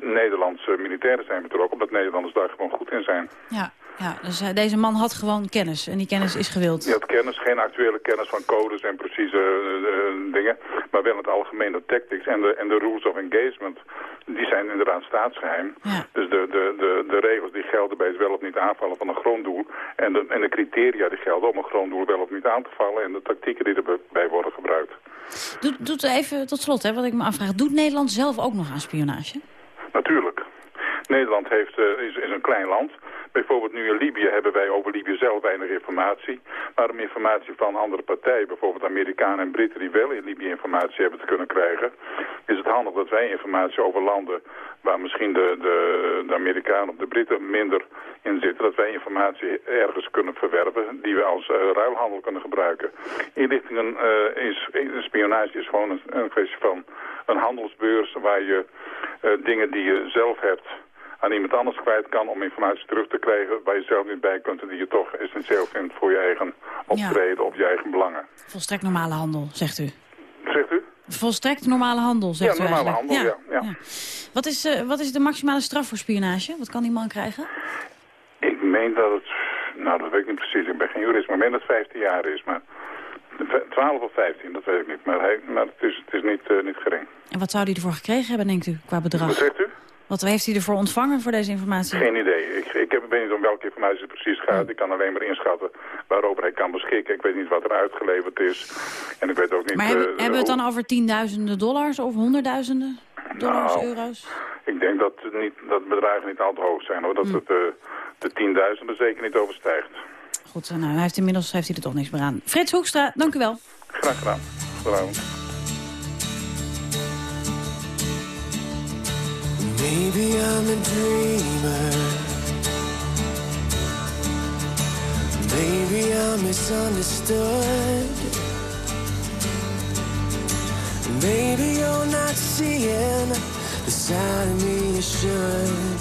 Nederlandse militairen zijn betrokken, omdat Nederlanders daar gewoon goed in zijn. Ja, ja dus uh, deze man had gewoon kennis en die kennis is gewild. Hij had kennis, geen actuele kennis van codes en precieze uh, dingen, maar wel het algemene tactics en de, en de rules of engagement, die zijn inderdaad staatsgeheim. Ja. Dus de, de, de, de regels die gelden bij het wel of niet aanvallen van een gronddoel en de, en de criteria die gelden om een gronddoel wel of niet aan te vallen en de tactieken die erbij worden gebruikt. Doet, doet even tot slot, hè, wat ik me afvraag, doet Nederland zelf ook nog aan spionage? Natuurlijk. Nederland heeft, uh, is, is, een klein land, Bijvoorbeeld nu in Libië hebben wij over Libië zelf weinig informatie. Maar om informatie van andere partijen, bijvoorbeeld Amerikanen en Britten die wel in Libië informatie hebben te kunnen krijgen, is het handig dat wij informatie over landen waar misschien de, de, Amerikanen of de Britten minder in zitten, dat wij informatie ergens kunnen verwerven die we als eh, ruilhandel kunnen gebruiken. Inlichtingen eh, is, spionage is gewoon een, een kwestie van een handelsbeurs waar je eh, dingen die je zelf hebt aan iemand anders kwijt kan om informatie terug te krijgen waar je zelf niet bij kunt en die je toch essentieel vindt voor je eigen optreden of je eigen belangen. Volstrekt normale handel, zegt u. Zegt u? Volstrekt normale handel, zegt ja, u normale eigenlijk. handel, ja. ja. Wat, is, eh, wat is de maximale straf voor spionage? Wat kan die man krijgen? Ik meen dat het, nou dat weet ik niet precies, ik ben geen jurist, maar ik meen dat het 15 jaar is. Maar 12 of 15, dat weet ik niet. Maar, hij, maar het, is, het is niet, eh, niet gering. En wat zou hij ervoor gekregen hebben, denkt u, qua bedrag? Wat zegt u? Wat heeft hij ervoor ontvangen voor deze informatie? Geen idee. Ik, ik weet niet om welke informatie het precies gaat. Ik kan alleen maar inschatten waarover hij kan beschikken. Ik weet niet wat er uitgeleverd is. En ik weet ook niet... Maar hebben, eh, hebben we het dan over tienduizenden dollars of honderdduizenden dollars, Nou, euro's? Ik denk dat, niet, dat bedragen niet al te hoog zijn. hoor. Dat Hmm. het eh, de tienduizenden zeker niet overstijgt. Goed, nou, hij heeft inmiddels heeft hij er toch niks meer aan. Frits Hoekstra, dank u wel. Graag gedaan. Goedenavond. Maybe I'm a dreamer. Maybe I'm misunderstood. Maybe you're not seeing the side of me you should.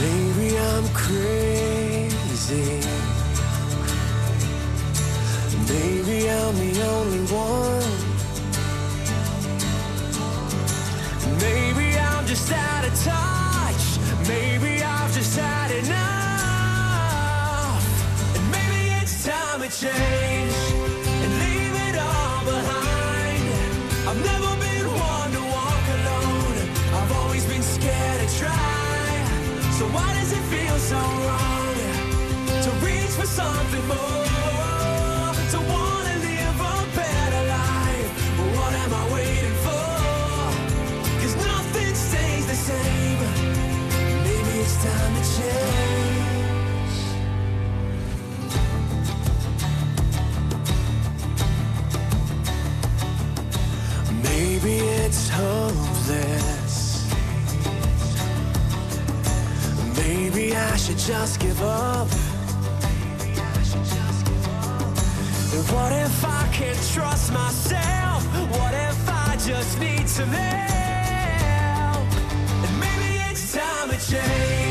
Maybe I'm crazy. Maybe I'm the only one. Maybe I'm just out of touch. Maybe I've just had enough. And maybe it's time to change and leave it all behind. I've never been one to walk alone. I've always been scared to try. So why does it feel so wrong to reach for something more? Maybe it's hopeless. Maybe I should just give up. What if I can't trust myself? What if I just need some help? And maybe it's time to change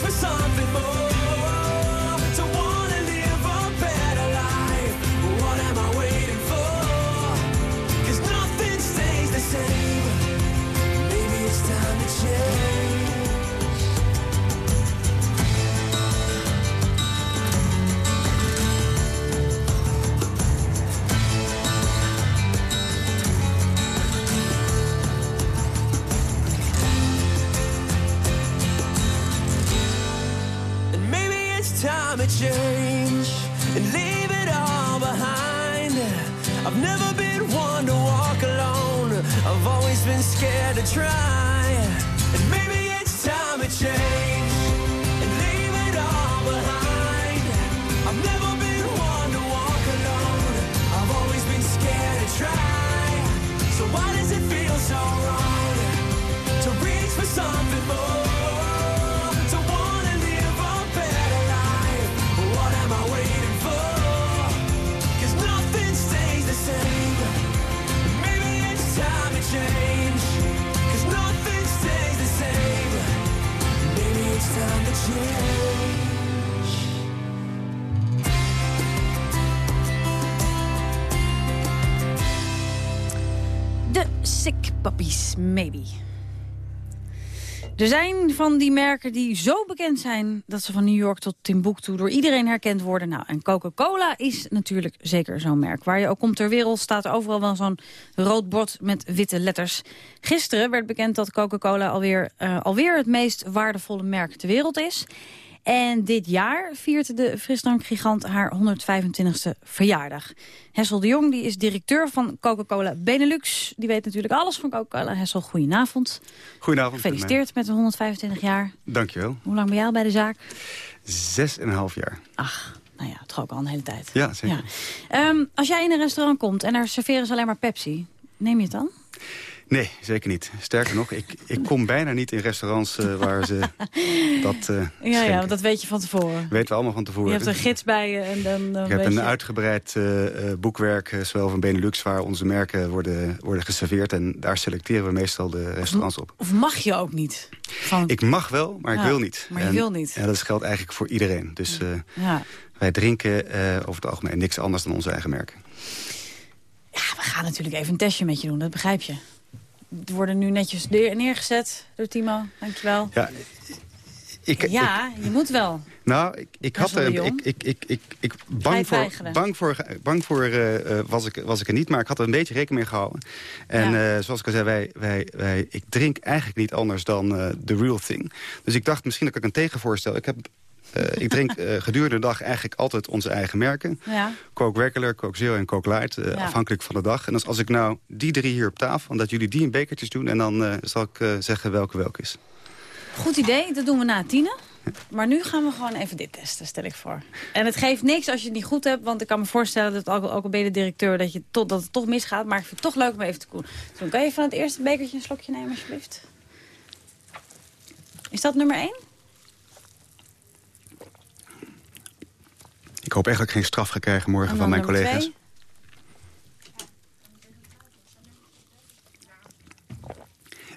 for something scared to try. Puppies, maybe. Er zijn van die merken die zo bekend zijn... dat ze van New York tot Timbuktu door iedereen herkend worden. Nou, en Coca-Cola is natuurlijk zeker zo'n merk. Waar je ook komt ter wereld staat overal wel zo'n rood bord met witte letters. Gisteren werd bekend dat Coca-Cola alweer, eh, alweer het meest waardevolle merk ter wereld is. En dit jaar viert de frisdrankgigant haar 125e verjaardag. Hessel de Jong die is directeur van Coca-Cola Benelux. Die weet natuurlijk alles van Coca-Cola. Hessel, goedenavond. Goedenavond. Gefeliciteerd met de 125 jaar. Dankjewel. Hoe lang ben jij al bij de zaak? Zes en een half jaar. Ach, nou ja, toch ook al een hele tijd. Ja, zeker. Ja. Um, als jij in een restaurant komt en daar serveren ze alleen maar Pepsi, neem je het dan? Nee, zeker niet. Sterker nog, ik, ik kom bijna niet in restaurants uh, waar ze dat uh, Ja, ja, want dat weet je van tevoren. Weten we allemaal van tevoren. Je hebt een gids bij je en dan, dan Ik heb een je... uitgebreid uh, boekwerk, zowel van Benelux... waar onze merken worden, worden geserveerd. En daar selecteren we meestal de restaurants op. Of mag je ook niet? Van... Ik mag wel, maar Ja, ik wil niet. maar je en, wil niet. Ja, dat geldt eigenlijk voor iedereen. Dus Ja. wij drinken over het algemeen niks anders dan onze eigen merken. Ja, we gaan natuurlijk even een testje met je doen, dat begrijp je. Worden nu netjes neer- neergezet door Timo, dankjewel. Ja, ik, ja, je moet wel. Nou, ik, ik had er, de ik, ik, ik, ik, ik bang voor, bang voor, bang voor eh, eh, was, ik, was ik er niet, maar ik had er een beetje rekening mee gehouden. En eh, zoals ik al zei, wij, wij, wij, ik drink eigenlijk niet anders dan the real thing. Dus ik dacht misschien dat ik een tegenvoorstel. Ik, heb, eh, ik drink eh, gedurende de dag eigenlijk altijd onze eigen merken. Ja. Coke Regular, Coke Zero en Coke Light, eh, Ja. afhankelijk van de dag. En als, als ik nou die drie hier op tafel, en dat jullie die in bekertjes doen... en dan zal ik zeggen welke welke is. Goed idee, dat doen we na tienen. Maar nu gaan we gewoon even dit testen, stel ik voor. En het geeft niks als je het niet goed hebt. Want ik kan me voorstellen dat ook, ook al ben je de directeur... Dat, je tot, dat het toch misgaat. Maar ik vind het toch leuk om even te doen. doen. Kan je van het eerste bekertje een slokje nemen, alsjeblieft? Is dat nummer één? Ik hoop ik geen straf ga krijgen morgen En van mijn collega's. twee?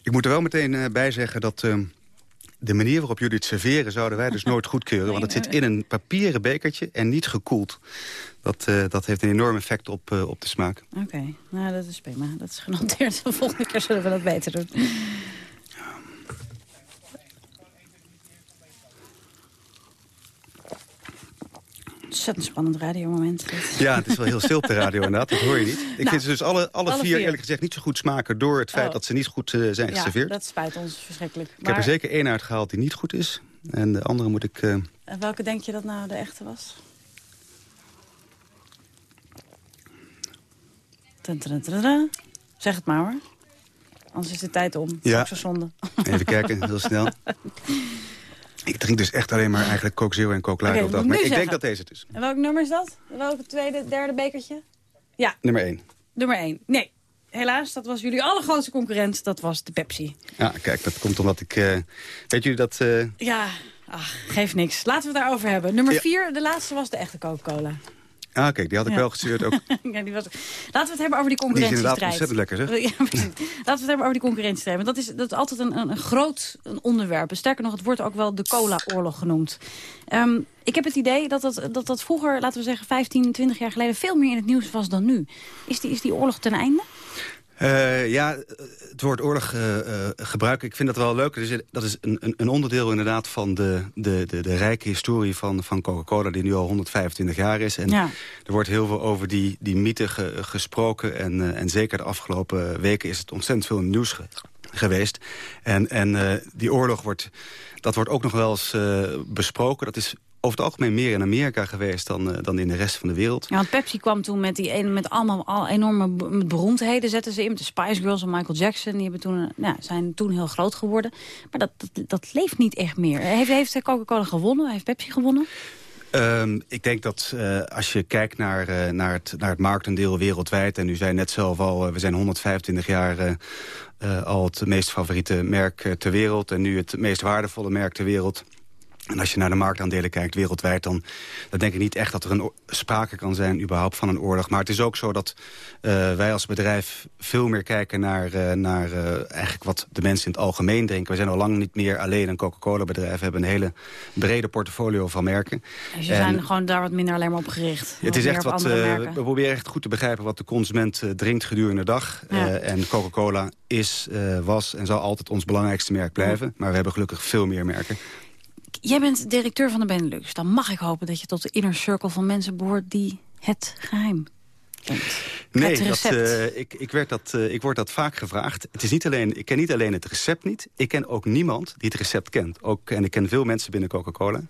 Ik moet er wel meteen eh, bij zeggen dat eh, de manier waarop jullie het serveren... zouden wij dus nooit goedkeuren. Want het zit in een papieren bekertje en niet gekoeld. Dat, eh, dat heeft een enorm effect op, eh, op de smaak. Oké, nou dat is prima. Dat is genoteerd. De volgende keer zullen we dat beter doen. Ontzettend spannend radiomoment. Ja, het is wel heel stil op de radio inderdaad. Dat hoor je niet. Ik Nou, vind ze dus alle, alle, alle vier, vier. eerlijk gezegd niet zo goed smaken... door het feit Oh. dat ze niet goed eh, zijn Ja, geserveerd. dat spijt ons verschrikkelijk. Ik heb er zeker één uitgehaald die niet goed is. En de andere moet ik... eh, En welke denk je dat nou de echte was? Dun, dun, dun, dun, dun. Zeg het maar hoor. Anders is de tijd om. Ja. Ook zo zonde. even kijken, heel snel. Ik drink dus echt alleen maar eigenlijk Coke Zero en Coke Light Oké, op dag. Maar ik denk dat deze het is. En welk nummer is dat? Welke tweede, derde bekertje? Ja, Nummer één. nummer één. Nee, helaas, dat was jullie allergrootste concurrent. Dat was de Pepsi. Ja, kijk, dat komt omdat ik... eh, weet jullie dat... eh, Ja, ach, geeft niks. Laten we het daarover hebben. Nummer Ja. vier, de laatste was de echte Coca-Cola. Ah, kijk, die had ik Ja. wel gestuurd ook. ja, die was... Laten we het hebben over die Die is inderdaad concurrentiestrijd. ontzettend lekker, zeg. Laten we het hebben over die concurrentiestrijd. Want dat is, dat is altijd een, een, groot een onderwerp. Sterker nog, het wordt ook wel de cola-oorlog genoemd. Ehm, ik heb het idee dat dat, dat dat vroeger, laten we zeggen 15, 20 jaar geleden... veel meer in het nieuws was dan nu. Is die, is die oorlog ten einde? Eh, ja, het woord oorlog eh, eh, gebruiken, ik vind dat wel leuk. Dus dat is een, een, onderdeel inderdaad van de, de, de, de rijke historie van, van Coca-Cola... die nu al 125 jaar is. En Ja. er wordt heel veel over die, die mythe ge- gesproken. En, en zeker de afgelopen weken is het ontzettend veel nieuws ge- geweest. En, en die oorlog wordt, dat wordt ook nog wel eens besproken. Dat is over het algemeen meer in Amerika geweest dan, eh, dan in de rest van de wereld. Ja, want Pepsi kwam toen met, die met allemaal al enorme met beroemdheden. Zetten ze in met de Spice Girls en Michael Jackson. Die hebben toen, eh, nou, zijn toen heel groot geworden. Maar dat, dat, dat leeft niet echt meer. Heeft, heeft Coca-Cola gewonnen? Heeft Pepsi gewonnen? Ehm, ik denk dat eh, als je kijkt naar, naar, het, naar het marktendeel wereldwijd... en u zei net zelf al, we zijn 125 jaar al het meest favoriete merk ter wereld... en nu het meest waardevolle merk ter wereld... En als je naar de marktaandelen kijkt wereldwijd... dan, dan denk ik niet echt dat er een sprake kan zijn überhaupt van een oorlog. Maar het is ook zo dat eh, wij als bedrijf veel meer kijken naar, eh, naar eh, eigenlijk wat de mensen in het algemeen denken. We zijn al lang niet meer alleen een Coca-Cola bedrijf. We hebben een hele brede portfolio van merken. Dus je En- zijn gewoon daar wat minder alleen maar op gericht. het is echt wat, we proberen echt goed te begrijpen wat de consument drinkt gedurende de dag. Ja. En Coca-Cola is, was en zal altijd ons belangrijkste merk blijven. Maar we hebben gelukkig veel meer merken. Jij bent directeur van de Benelux. Dan mag ik hopen dat je tot de inner circle van mensen behoort die het geheim Nee, dat, eh, ik, ik, werd dat, eh, ik word dat vaak gevraagd. Het is niet alleen, ik ken niet alleen het recept niet. Ik ken ook niemand die het recept kent. Ook, en ik ken veel mensen binnen Coca-Cola.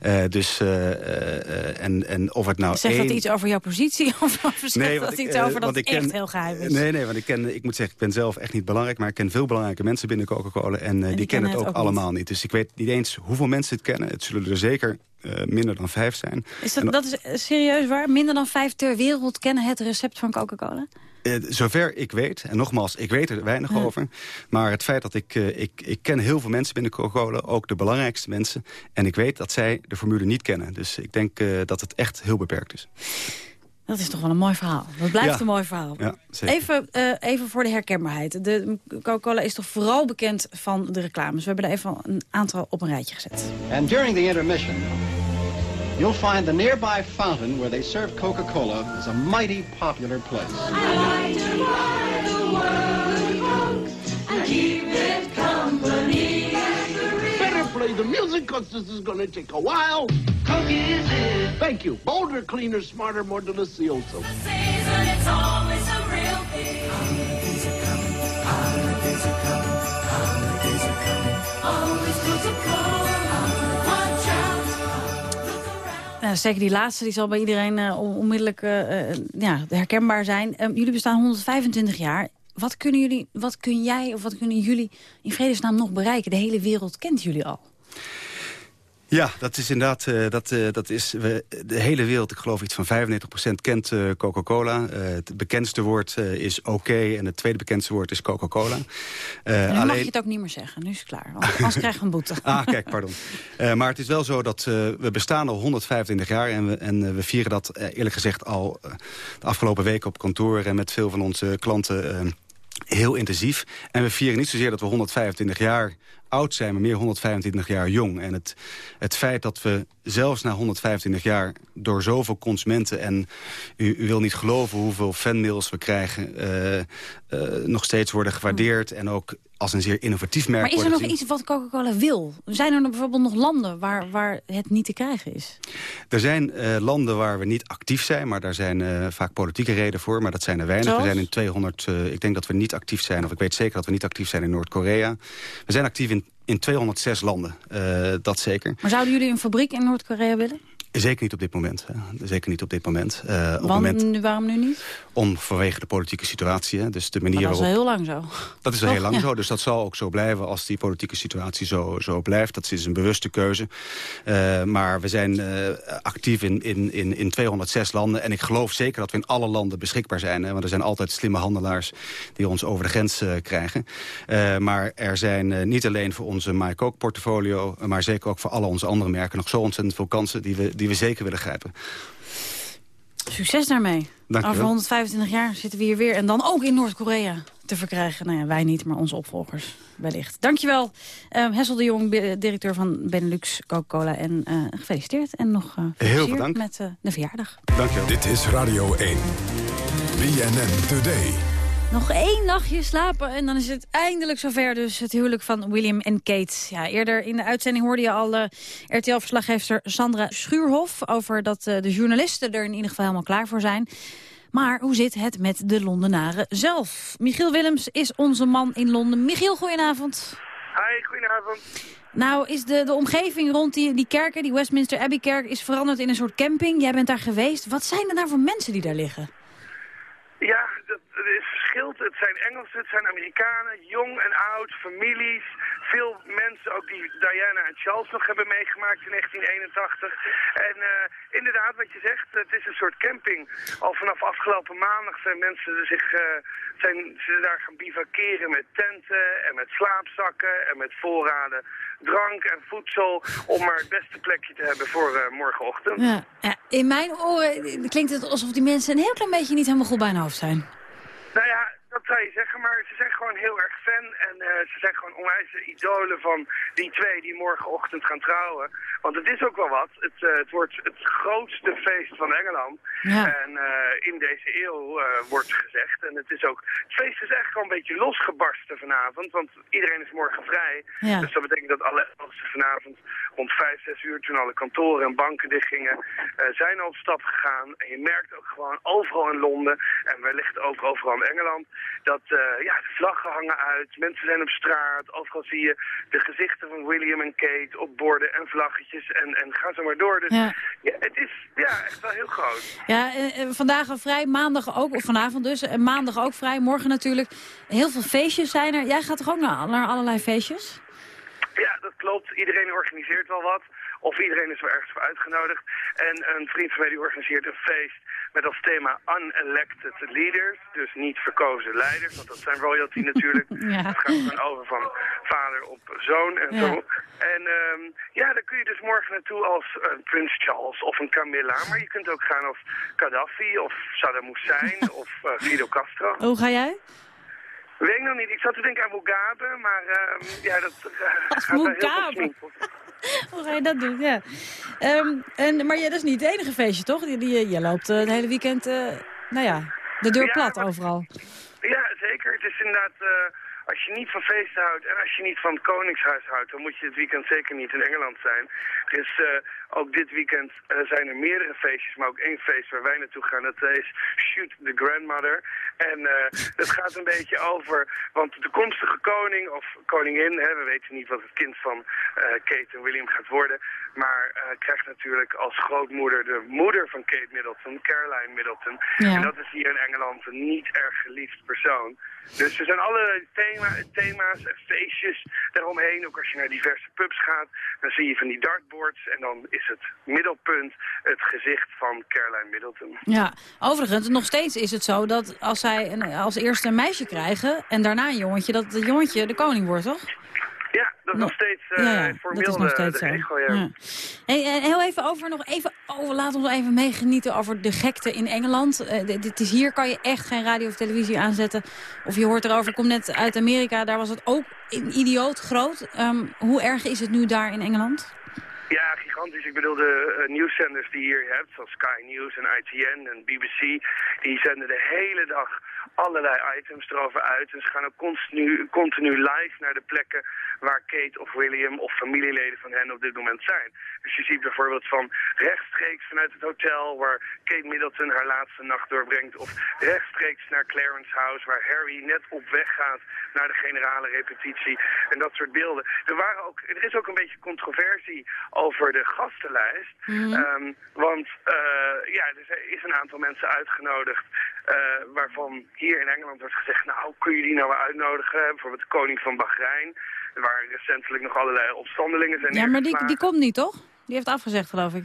Eh, dus, en, en of het nou Zegt dat één- iets over jouw positie of, of zegt Nee, dat ik, iets over dat ik ken- echt heel geheim is? Nee, nee, want ik, ken, ik moet zeggen, ik ben zelf echt niet belangrijk... maar ik ken veel belangrijke mensen binnen Coca-Cola... en, die, kennen het ook, allemaal niet. Dus ik weet niet eens hoeveel mensen het kennen. Het zullen er zeker minder dan vijf zijn. Is dat, En- dat is serieus waar? Minder dan vijf ter wereld kennen het recept van Coca-Cola? Eh, zover ik weet, en nogmaals, ik weet er weinig Ja. over... maar het feit dat ik, eh, ik... Ik ken heel veel mensen binnen Coca-Cola, ook de belangrijkste mensen... en ik weet dat zij de formule niet kennen. Dus ik denk eh, dat het echt heel beperkt is. Dat is toch wel een mooi verhaal. Dat blijft Ja. een mooi verhaal. Ja, zeker. Even, eh, even voor de herkenbaarheid. De Coca-Cola is toch vooral bekend van de reclames. We hebben er even een aantal op een rijtje gezet. And during the intermission, you'll find the nearby fountain where they serve Coca-Cola is a mighty popular place. Better play the music because this is going to take a while. Thank you. Bolder, cleaner, smarter, more delicioso. Nou, zeker die laatste, die zal bij iedereen eh, on- onmiddellijk eh, ja, herkenbaar zijn. Eh, jullie bestaan 125 jaar. Wat kunnen jullie, wat kun jij of wat kunnen jullie in vredesnaam nog bereiken? De hele wereld kent jullie al. Ja, dat is inderdaad, eh, dat, eh, dat is, we, de hele wereld, ik geloof iets van 95% kent eh, Coca-Cola. Het bekendste woord is oké en het tweede bekendste woord is Coca-Cola. Nu mag je het ook niet meer zeggen. Nu is het klaar. Want anders krijgen we een boete. Ah, kijk, pardon. Maar het is wel zo dat we bestaan al 125 jaar... en we, en, we vieren dat eerlijk gezegd al de afgelopen weken op kantoor... en met veel van onze klanten heel intensief. En we vieren niet zozeer dat we 125 jaar oud zijn... maar meer 125 jaar jong. En het, het feit dat we zelfs na 125 jaar door zoveel consumenten... en u, u wil niet geloven hoeveel fanmails we krijgen... eh, eh, nog steeds worden gewaardeerd... en ook als een zeer innovatief merk Maar is er nog iets wat Coca-Cola wil? Zijn er bijvoorbeeld nog landen waar, waar het niet te krijgen is? Er zijn eh, landen waar we niet actief zijn, maar daar zijn eh, vaak politieke redenen voor. Maar dat zijn er weinig. Zoals? We zijn in 200, eh, ik denk dat we niet actief zijn, of ik weet zeker dat we niet actief zijn in Noord-Korea. We zijn actief in, in 206 landen, dat zeker. Maar zouden jullie een fabriek in Noord-Korea willen? Zeker niet op dit moment. hè. Zeker niet op dit moment. Eh, op Want, moment waarom nu niet? om vanwege de politieke situatie. hè. Dus de Maar manier dat is al waarop... heel lang zo. Dat is al heel lang Ja. zo, dus dat zal ook zo blijven als die politieke situatie zo, zo blijft. Dat is een bewuste keuze. Eh, maar we zijn eh, actief in, in, in, in 206 landen. En ik geloof zeker dat we in alle landen beschikbaar zijn. Hè, want er zijn altijd slimme handelaars die ons over de grens krijgen. Maar er zijn niet alleen voor onze My Coke portfolio... maar zeker ook voor alle onze andere merken nog zo ontzettend veel kansen... die we, die we zeker willen grijpen. Succes daarmee. Dank je Over wel. 125 jaar zitten we hier weer. En dan ook in Noord-Korea te verkrijgen. Nou ja, wij niet, maar onze opvolgers wellicht. Dankjewel, uh, Hessel de Jong, directeur van Benelux Coca-Cola. En eh, gefeliciteerd en nog eh, veel Heel bedankt. met eh, de verjaardag. Dank je wel. Dit is Radio 1. BNN Today. Nog één nachtje slapen en dan is het eindelijk zover. Dus het huwelijk van William en Kate. Ja, eerder in de uitzending hoorde je al eh, RTL-verslaggever Sandra Schuurhof... over dat eh, de journalisten er in ieder geval helemaal klaar voor zijn. Maar hoe zit het met de Londenaren zelf? Michiel Willems is onze man in Londen. Michiel, goedenavond. Hi, goedenavond. Nou, is de, de omgeving rond die, die kerken, die Westminster Abbey-kerk... is veranderd in een soort camping. Jij bent daar geweest. Wat zijn er nou voor mensen die daar liggen? Ja, dat, is Het zijn Engelsen, het zijn Amerikanen, jong en oud, families. Veel mensen ook die Diana en Charles nog hebben meegemaakt in 1981. En eh, inderdaad, wat je zegt, het is een soort camping. Al vanaf afgelopen maandag zijn mensen zich, eh, zijn ze daar gaan bivakeren met tenten en met slaapzakken en met voorraden drank en voedsel om maar het beste plekje te hebben voor eh, morgenochtend. Ja, in mijn oren klinkt het alsof die mensen een heel klein beetje niet helemaal goed bij hun hoofd zijn. Je zeggen, maar ze zijn gewoon heel erg fan. En eh, ze zijn gewoon onwijze idolen van die twee die morgenochtend gaan trouwen. Want het is ook wel wat. Het, eh, het wordt het grootste feest van Engeland. Ja. En eh, in deze eeuw wordt gezegd. En het is ook, het feest is echt gewoon een beetje losgebarsten vanavond. Want iedereen is morgen vrij. Ja. Dus dat betekent dat alle Engelsen vanavond rond vijf, zes uur toen alle kantoren en banken dichtgingen, zijn al op stap gegaan. En je merkt ook gewoon overal in Londen en wellicht ook overal in Engeland dat eh, ja, de vlaggen hangen uit, mensen zijn op straat, overal zie je de gezichten van William en Kate op borden en vlaggetjes en, en ga zo maar door. Dus Ja. ja. het is ja, echt wel heel groot. Ja, eh, eh, vandaag al vrij, maandag ook, of vanavond dus, en maandag ook vrij, morgen natuurlijk. Heel veel feestjes zijn er. Jij gaat toch ook naar, naar allerlei feestjes? Ja, dat klopt. Iedereen organiseert wel wat. Of iedereen is wel ergens voor uitgenodigd. En een vriend van mij die organiseert een feest met als thema unelected leaders. Dus niet verkozen leiders, want dat zijn royalty natuurlijk. Ja. Het gaat dan over van vader op zoon en Ja. zo. En ehm, ja, daar kun je dus morgen naartoe als een Prins Charles of een Camilla. Maar je kunt ook gaan als Gaddafi of Saddam Hussein of eh, Fidel Castro. Hoe ga jij? Weet ik nog niet. Ik zat te denken aan Mugabe, maar ehm, ja, dat Als gaat Mugabe? Hoe ga je dat doen? Ja. Ehm, en, maar ja, dat is niet het enige feestje, toch? Die, je loopt eh, het hele weekend, eh, nou ja, de deur Ja, plat maar- overal. Ja, zeker. Het is inderdaad, als je niet van feesten houdt en als je niet van het Koningshuis houdt, dan moet je dit weekend zeker niet in Engeland zijn. Dus eh, ook dit weekend eh, zijn er meerdere feestjes, maar ook één feest waar wij naartoe gaan. Dat is Shoot the Grandmother. En eh dat gaat een beetje over, want de toekomstige koning of koningin, hè, we weten niet wat het kind van eh, Kate en William gaat worden, maar eh, krijgt natuurlijk als grootmoeder de moeder van Kate Middleton, Caroline Middleton. Ja. En dat is hier in Engeland een niet erg geliefd persoon. Dus er zijn allerlei thema, thema's en feestjes daaromheen. Ook als je naar diverse pubs gaat, dan zie je van die dartboards. En dan is het middelpunt het gezicht van Caroline Middleton. Ja, overigens, nog steeds is het zo dat als zij een, als eerste een meisje krijgen en daarna een jongetje, dat het jongetje de koning wordt, toch? Ja, dat is nog steeds eh ja, formeel is nog steeds de zo. regel, ja. Ja. Hey, en heel even over, nog even over, laat ons even meegenieten over de gekte in Engeland. Eh, dit- dit is hier kan je echt geen radio of televisie aanzetten. Of je hoort erover, ik kom net uit Amerika, daar was het ook idioot groot. Ehm, hoe erg is het nu daar in Engeland? Ja, gigantisch. Ik bedoel, de uh, nieuwszenders die je hier hebt, zoals Sky News en ITN en BBC, die zenden de hele dag allerlei items erover uit. En ze gaan ook continu, continu live naar de plekken waar Kate of William of familieleden van hen op dit moment zijn. Dus je ziet bijvoorbeeld van rechtstreeks vanuit het hotel waar Kate Middleton haar laatste nacht doorbrengt. Of rechtstreeks naar Clarence House waar Harry net op weg gaat naar de generale repetitie. En dat soort beelden. Er, waren ook, er is ook een beetje controversie over de gastenlijst. Mhm. Ehm, want eh, ja, er is een aantal mensen uitgenodigd eh, waarvan hier in Engeland wordt gezegd, nou kun je die nou wel uitnodigen? Bijvoorbeeld de koning van Bahrein, waar recentelijk nog allerlei opstandelingen zijn Ja, maar die, die komt niet, toch? Die heeft afgezegd, geloof ik.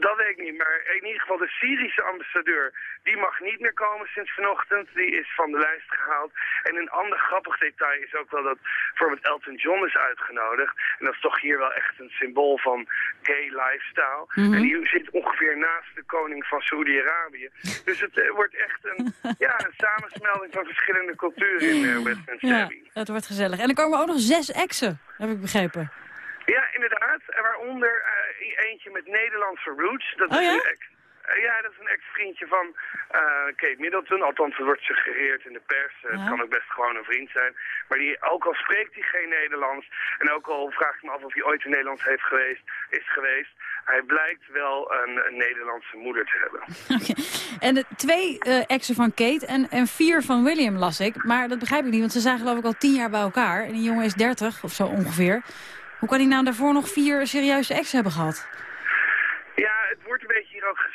Dat weet ik niet, maar in ieder geval de Syrische ambassadeur, die mag niet meer komen sinds vanochtend. Die is van de lijst gehaald. En een ander grappig detail is ook wel dat bijvoorbeeld Elton John is uitgenodigd. En dat is toch hier wel echt een symbool van gay lifestyle. Mhm. En die zit ongeveer naast de koning van Saoedi-Arabië. Dus het eh, wordt echt een, ja, een samensmelding van verschillende culturen in eh, Westminster Ja, Abbey. het wordt gezellig. En er komen ook nog zes exen, heb ik begrepen. Ja, inderdaad. Waaronder eh, eentje met Nederlandse roots. Dat Oh is ja? een ex, ja, dat is een ex-vriendje van eh, Kate Middleton. Althans, het wordt suggereerd in de pers. Eh, Het kan ook best gewoon een vriend zijn. Maar die, ook al spreekt hij geen Nederlands... en ook al vraag ik me af of hij ooit in Nederlands heeft geweest, is geweest... hij blijkt wel een, een Nederlandse moeder te hebben. En de twee eh, exen van Kate en, en vier van William las ik. Maar dat begrijp ik niet, want ze zijn geloof ik al tien jaar bij elkaar. En die jongen is dertig of zo ongeveer. Hoe kan hij nou daarvoor nog vier serieuze exen hebben gehad? Ja, het wordt een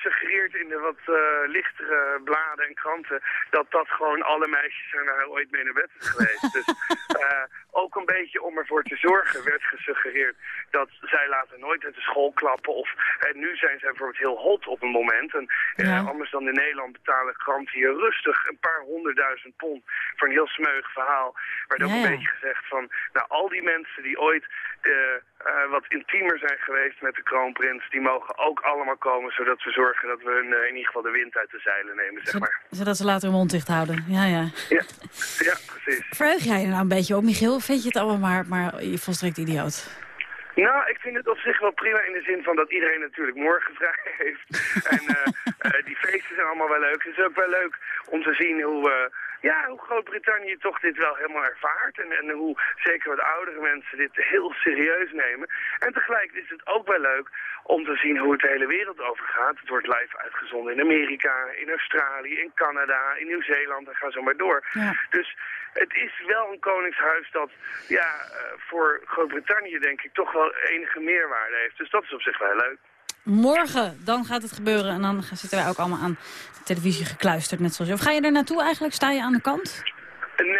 gesuggereerd in de wat eh, lichtere bladen en kranten... dat dat gewoon alle meisjes zijn waar hij ooit mee naar bed is geweest. dus eh, ook een beetje om ervoor te zorgen werd gesuggereerd... dat zij laten nooit uit de school klappen. Of en nu zijn zij bijvoorbeeld heel hot op een moment. En eh, anders dan in Nederland betalen kranten hier rustig een paar honderdduizend pond... voor een heel smeug verhaal. Ook Ja, een beetje gezegd van... nou, al die mensen die ooit de eh, wat intiemer zijn geweest met de kroonprins, die mogen ook allemaal komen, zodat we zorgen dat we hun eh, in ieder geval de wind uit de zeilen nemen, zeg maar. Zodat ze later hun mond dicht houden. Ja, ja. Ja, ja precies. Verheug jij je nou een beetje op, Michiel? Vind je het allemaal maar, maar je volstrekt idioot? Nou, ik vind het op zich wel prima in de zin van dat iedereen natuurlijk morgen vrij heeft. en eh, die feesten zijn allemaal wel leuk. Het is ook wel leuk om te zien hoe, eh, ja, hoe Groot-Brittannië toch dit wel helemaal ervaart. En, en hoe zeker wat oudere mensen dit heel serieus nemen. En tegelijk is het ook wel leuk om te zien hoe het de hele wereld overgaat. Het wordt live uitgezonden in Amerika, in Australië, in Canada, in Nieuw-Zeeland en ga zo maar door. Dus het is wel een koningshuis dat ja, eh, voor Groot-Brittannië denk ik toch wel enige meerwaarde heeft. Dus dat is op zich wel leuk. Morgen, dan gaat het gebeuren. En dan zitten wij ook allemaal aan de televisie gekluisterd, net zoals je. Of ga je er naartoe eigenlijk? Sta je aan de kant?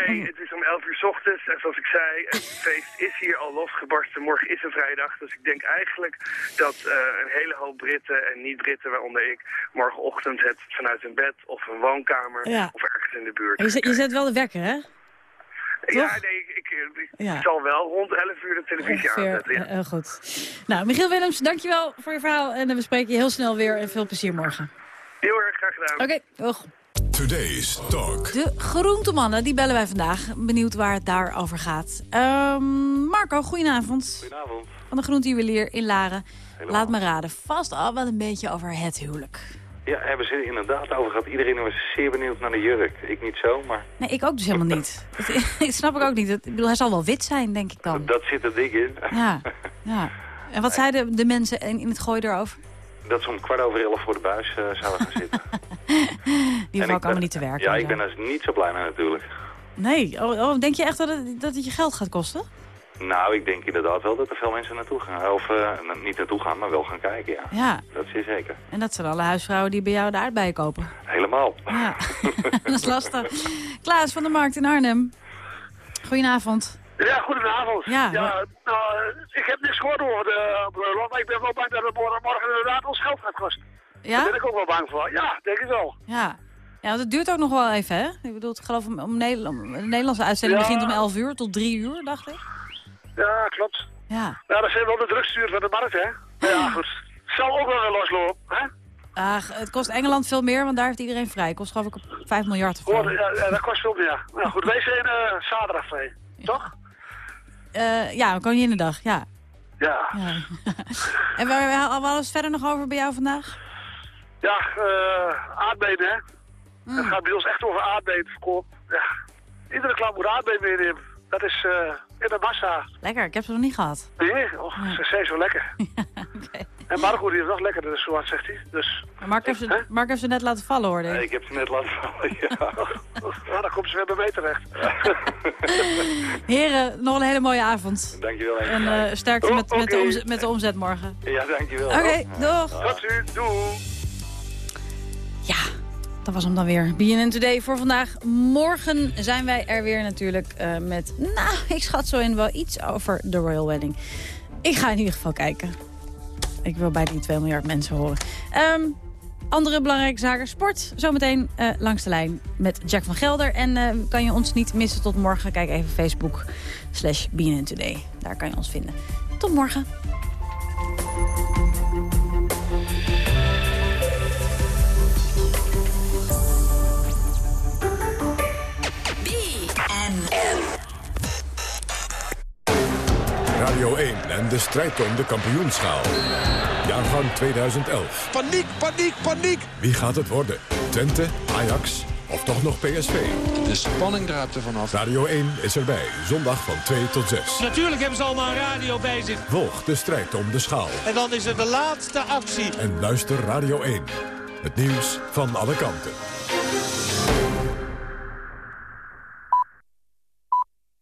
Nee, het is om 11 uur 's ochtends. En zoals ik zei, het feest is hier al losgebarsten. Morgen is een vrijdag. Dus ik denk eigenlijk dat eh, een hele hoop Britten en niet-Britten, waaronder ik, morgenochtend het vanuit een bed of een woonkamer Ja. of ergens in de buurt. Je zet, je zet wel de wekker, hè? Ja, nee, ik, ik, ik Ja. zal wel rond 11 uur de televisie Ongeveer, aanzetten. Ja. eh, heel goed. Nou, Michiel Willems, dankjewel voor je verhaal. En eh, we spreken je heel snel weer. En veel plezier morgen. Heel erg graag gedaan. Oké, doeg. Today's Talk. De groentemannen, die bellen wij vandaag. Benieuwd waar het daarover gaat. Ehm, Marco, goedenavond. Goedenavond. Van de groentejuwelier in Laren. Laat me raden, vast al wel een beetje over het huwelijk. Ja, hebben ze inderdaad over gehad. Iedereen was zeer benieuwd naar de jurk. Ik niet zo, maar Nee, ik ook dus helemaal niet. Dat, snap ik ook niet. Dat- Ik bedoel, hij zal wel wit zijn, denk ik dan. dat zit er dik in. Ja, ja. En wat zeiden de mensen in, in het gooi erover? Dat ze om kwart over elf voor de buis eh, zouden gaan zitten. Die hoeven ook allemaal niet te werken. Ja, ik ben er niet zo blij mee natuurlijk. Nee, oh, oh, denk je echt dat het, dat het je geld gaat kosten? Nou, ik denk inderdaad wel dat er veel mensen naartoe gaan. Of eh, niet naartoe gaan, maar wel gaan kijken, ja. Ja, Dat is zeker. en dat zijn alle huisvrouwen die bij jou de aardbeien kopen. Helemaal. Ja, dat is lastig. Klaas van de Markt in Arnhem. Goedenavond. Ja, goedenavond. Ja, nou, eh, ik heb niks gehoord over de bruiloft, maar ik ben wel bang dat het morgen, morgen inderdaad ons geld gaat kosten. Ja? Daar ben ik ook wel bang voor. Ja, denk ik wel. Ja. ja, want het duurt ook nog wel even, hè? Ik bedoel, ik geloof om, om Nederland, de Nederlandse uitzending Ja. begint om 11 uur tot 3 uur, dacht ik. Ja, klopt. Ja. Nou, dat zijn wel de drugstuur van de markt, hè? Ja, goed. Het zal ook wel weer loslopen, hè? Ach, het kost Engeland veel meer, want daar heeft iedereen vrij. Het kost geloof ik 5 miljard ja, ja, dat kost veel meer. Nou goed, wij zijn eh, zaterdag vrij, toch? Eh, ja, Koninginnedag, ja. Ja. ja. en waar, hadden we het verder nog over bij jou vandaag? Ja, aardbeien, hè? Mm. Het gaat bij ons echt over aardbeienverkoop. Ja. Iedere klant moet aardbeien meenemen. Dat is in de massa. Lekker, ik heb ze nog niet gehad. Nee, oh, ze zijn zo lekker. En Marco die is nog lekkerder, dus zo zegt hij. Dus, Mark heeft, ze, Mark heeft ze net laten vallen, hoorde ik. Nee, ik heb ze net laten vallen, ja. nou, dan komt ze weer bij mij terecht. Heren, nog een hele mooie avond. Dankjewel. En eh sterkte met, met, de omzet, met de omzet morgen. Ja, dankjewel. Oké, doeg. Tot u, doei. Dat was hem dan weer. BNN Today voor vandaag. Morgen zijn wij er weer natuurlijk eh, met... Nou, ik schat zo in wel iets over de Royal Wedding. Ik ga in ieder geval kijken. Ik wil bij die 2 miljard mensen horen. Ehm, andere belangrijke zaken. Sport. Zometeen eh, langs de lijn met Jack van Gelder. En eh, kan je ons niet missen tot morgen. Kijk even Facebook slash BNN Today. Daar kan je ons vinden. Tot morgen. Radio 1 en de strijd om de kampioenschaal. Jaargang 2011. Paniek, paniek, paniek! Wie gaat het worden? Twente, Ajax of toch nog PSV? De spanning draait er vanaf. Radio 1 is erbij, zondag van 2 tot 6. Natuurlijk hebben ze allemaal een radio bij zich. Volg de strijd om de schaal. En dan is er de laatste actie. En luister Radio 1. Het nieuws van alle kanten.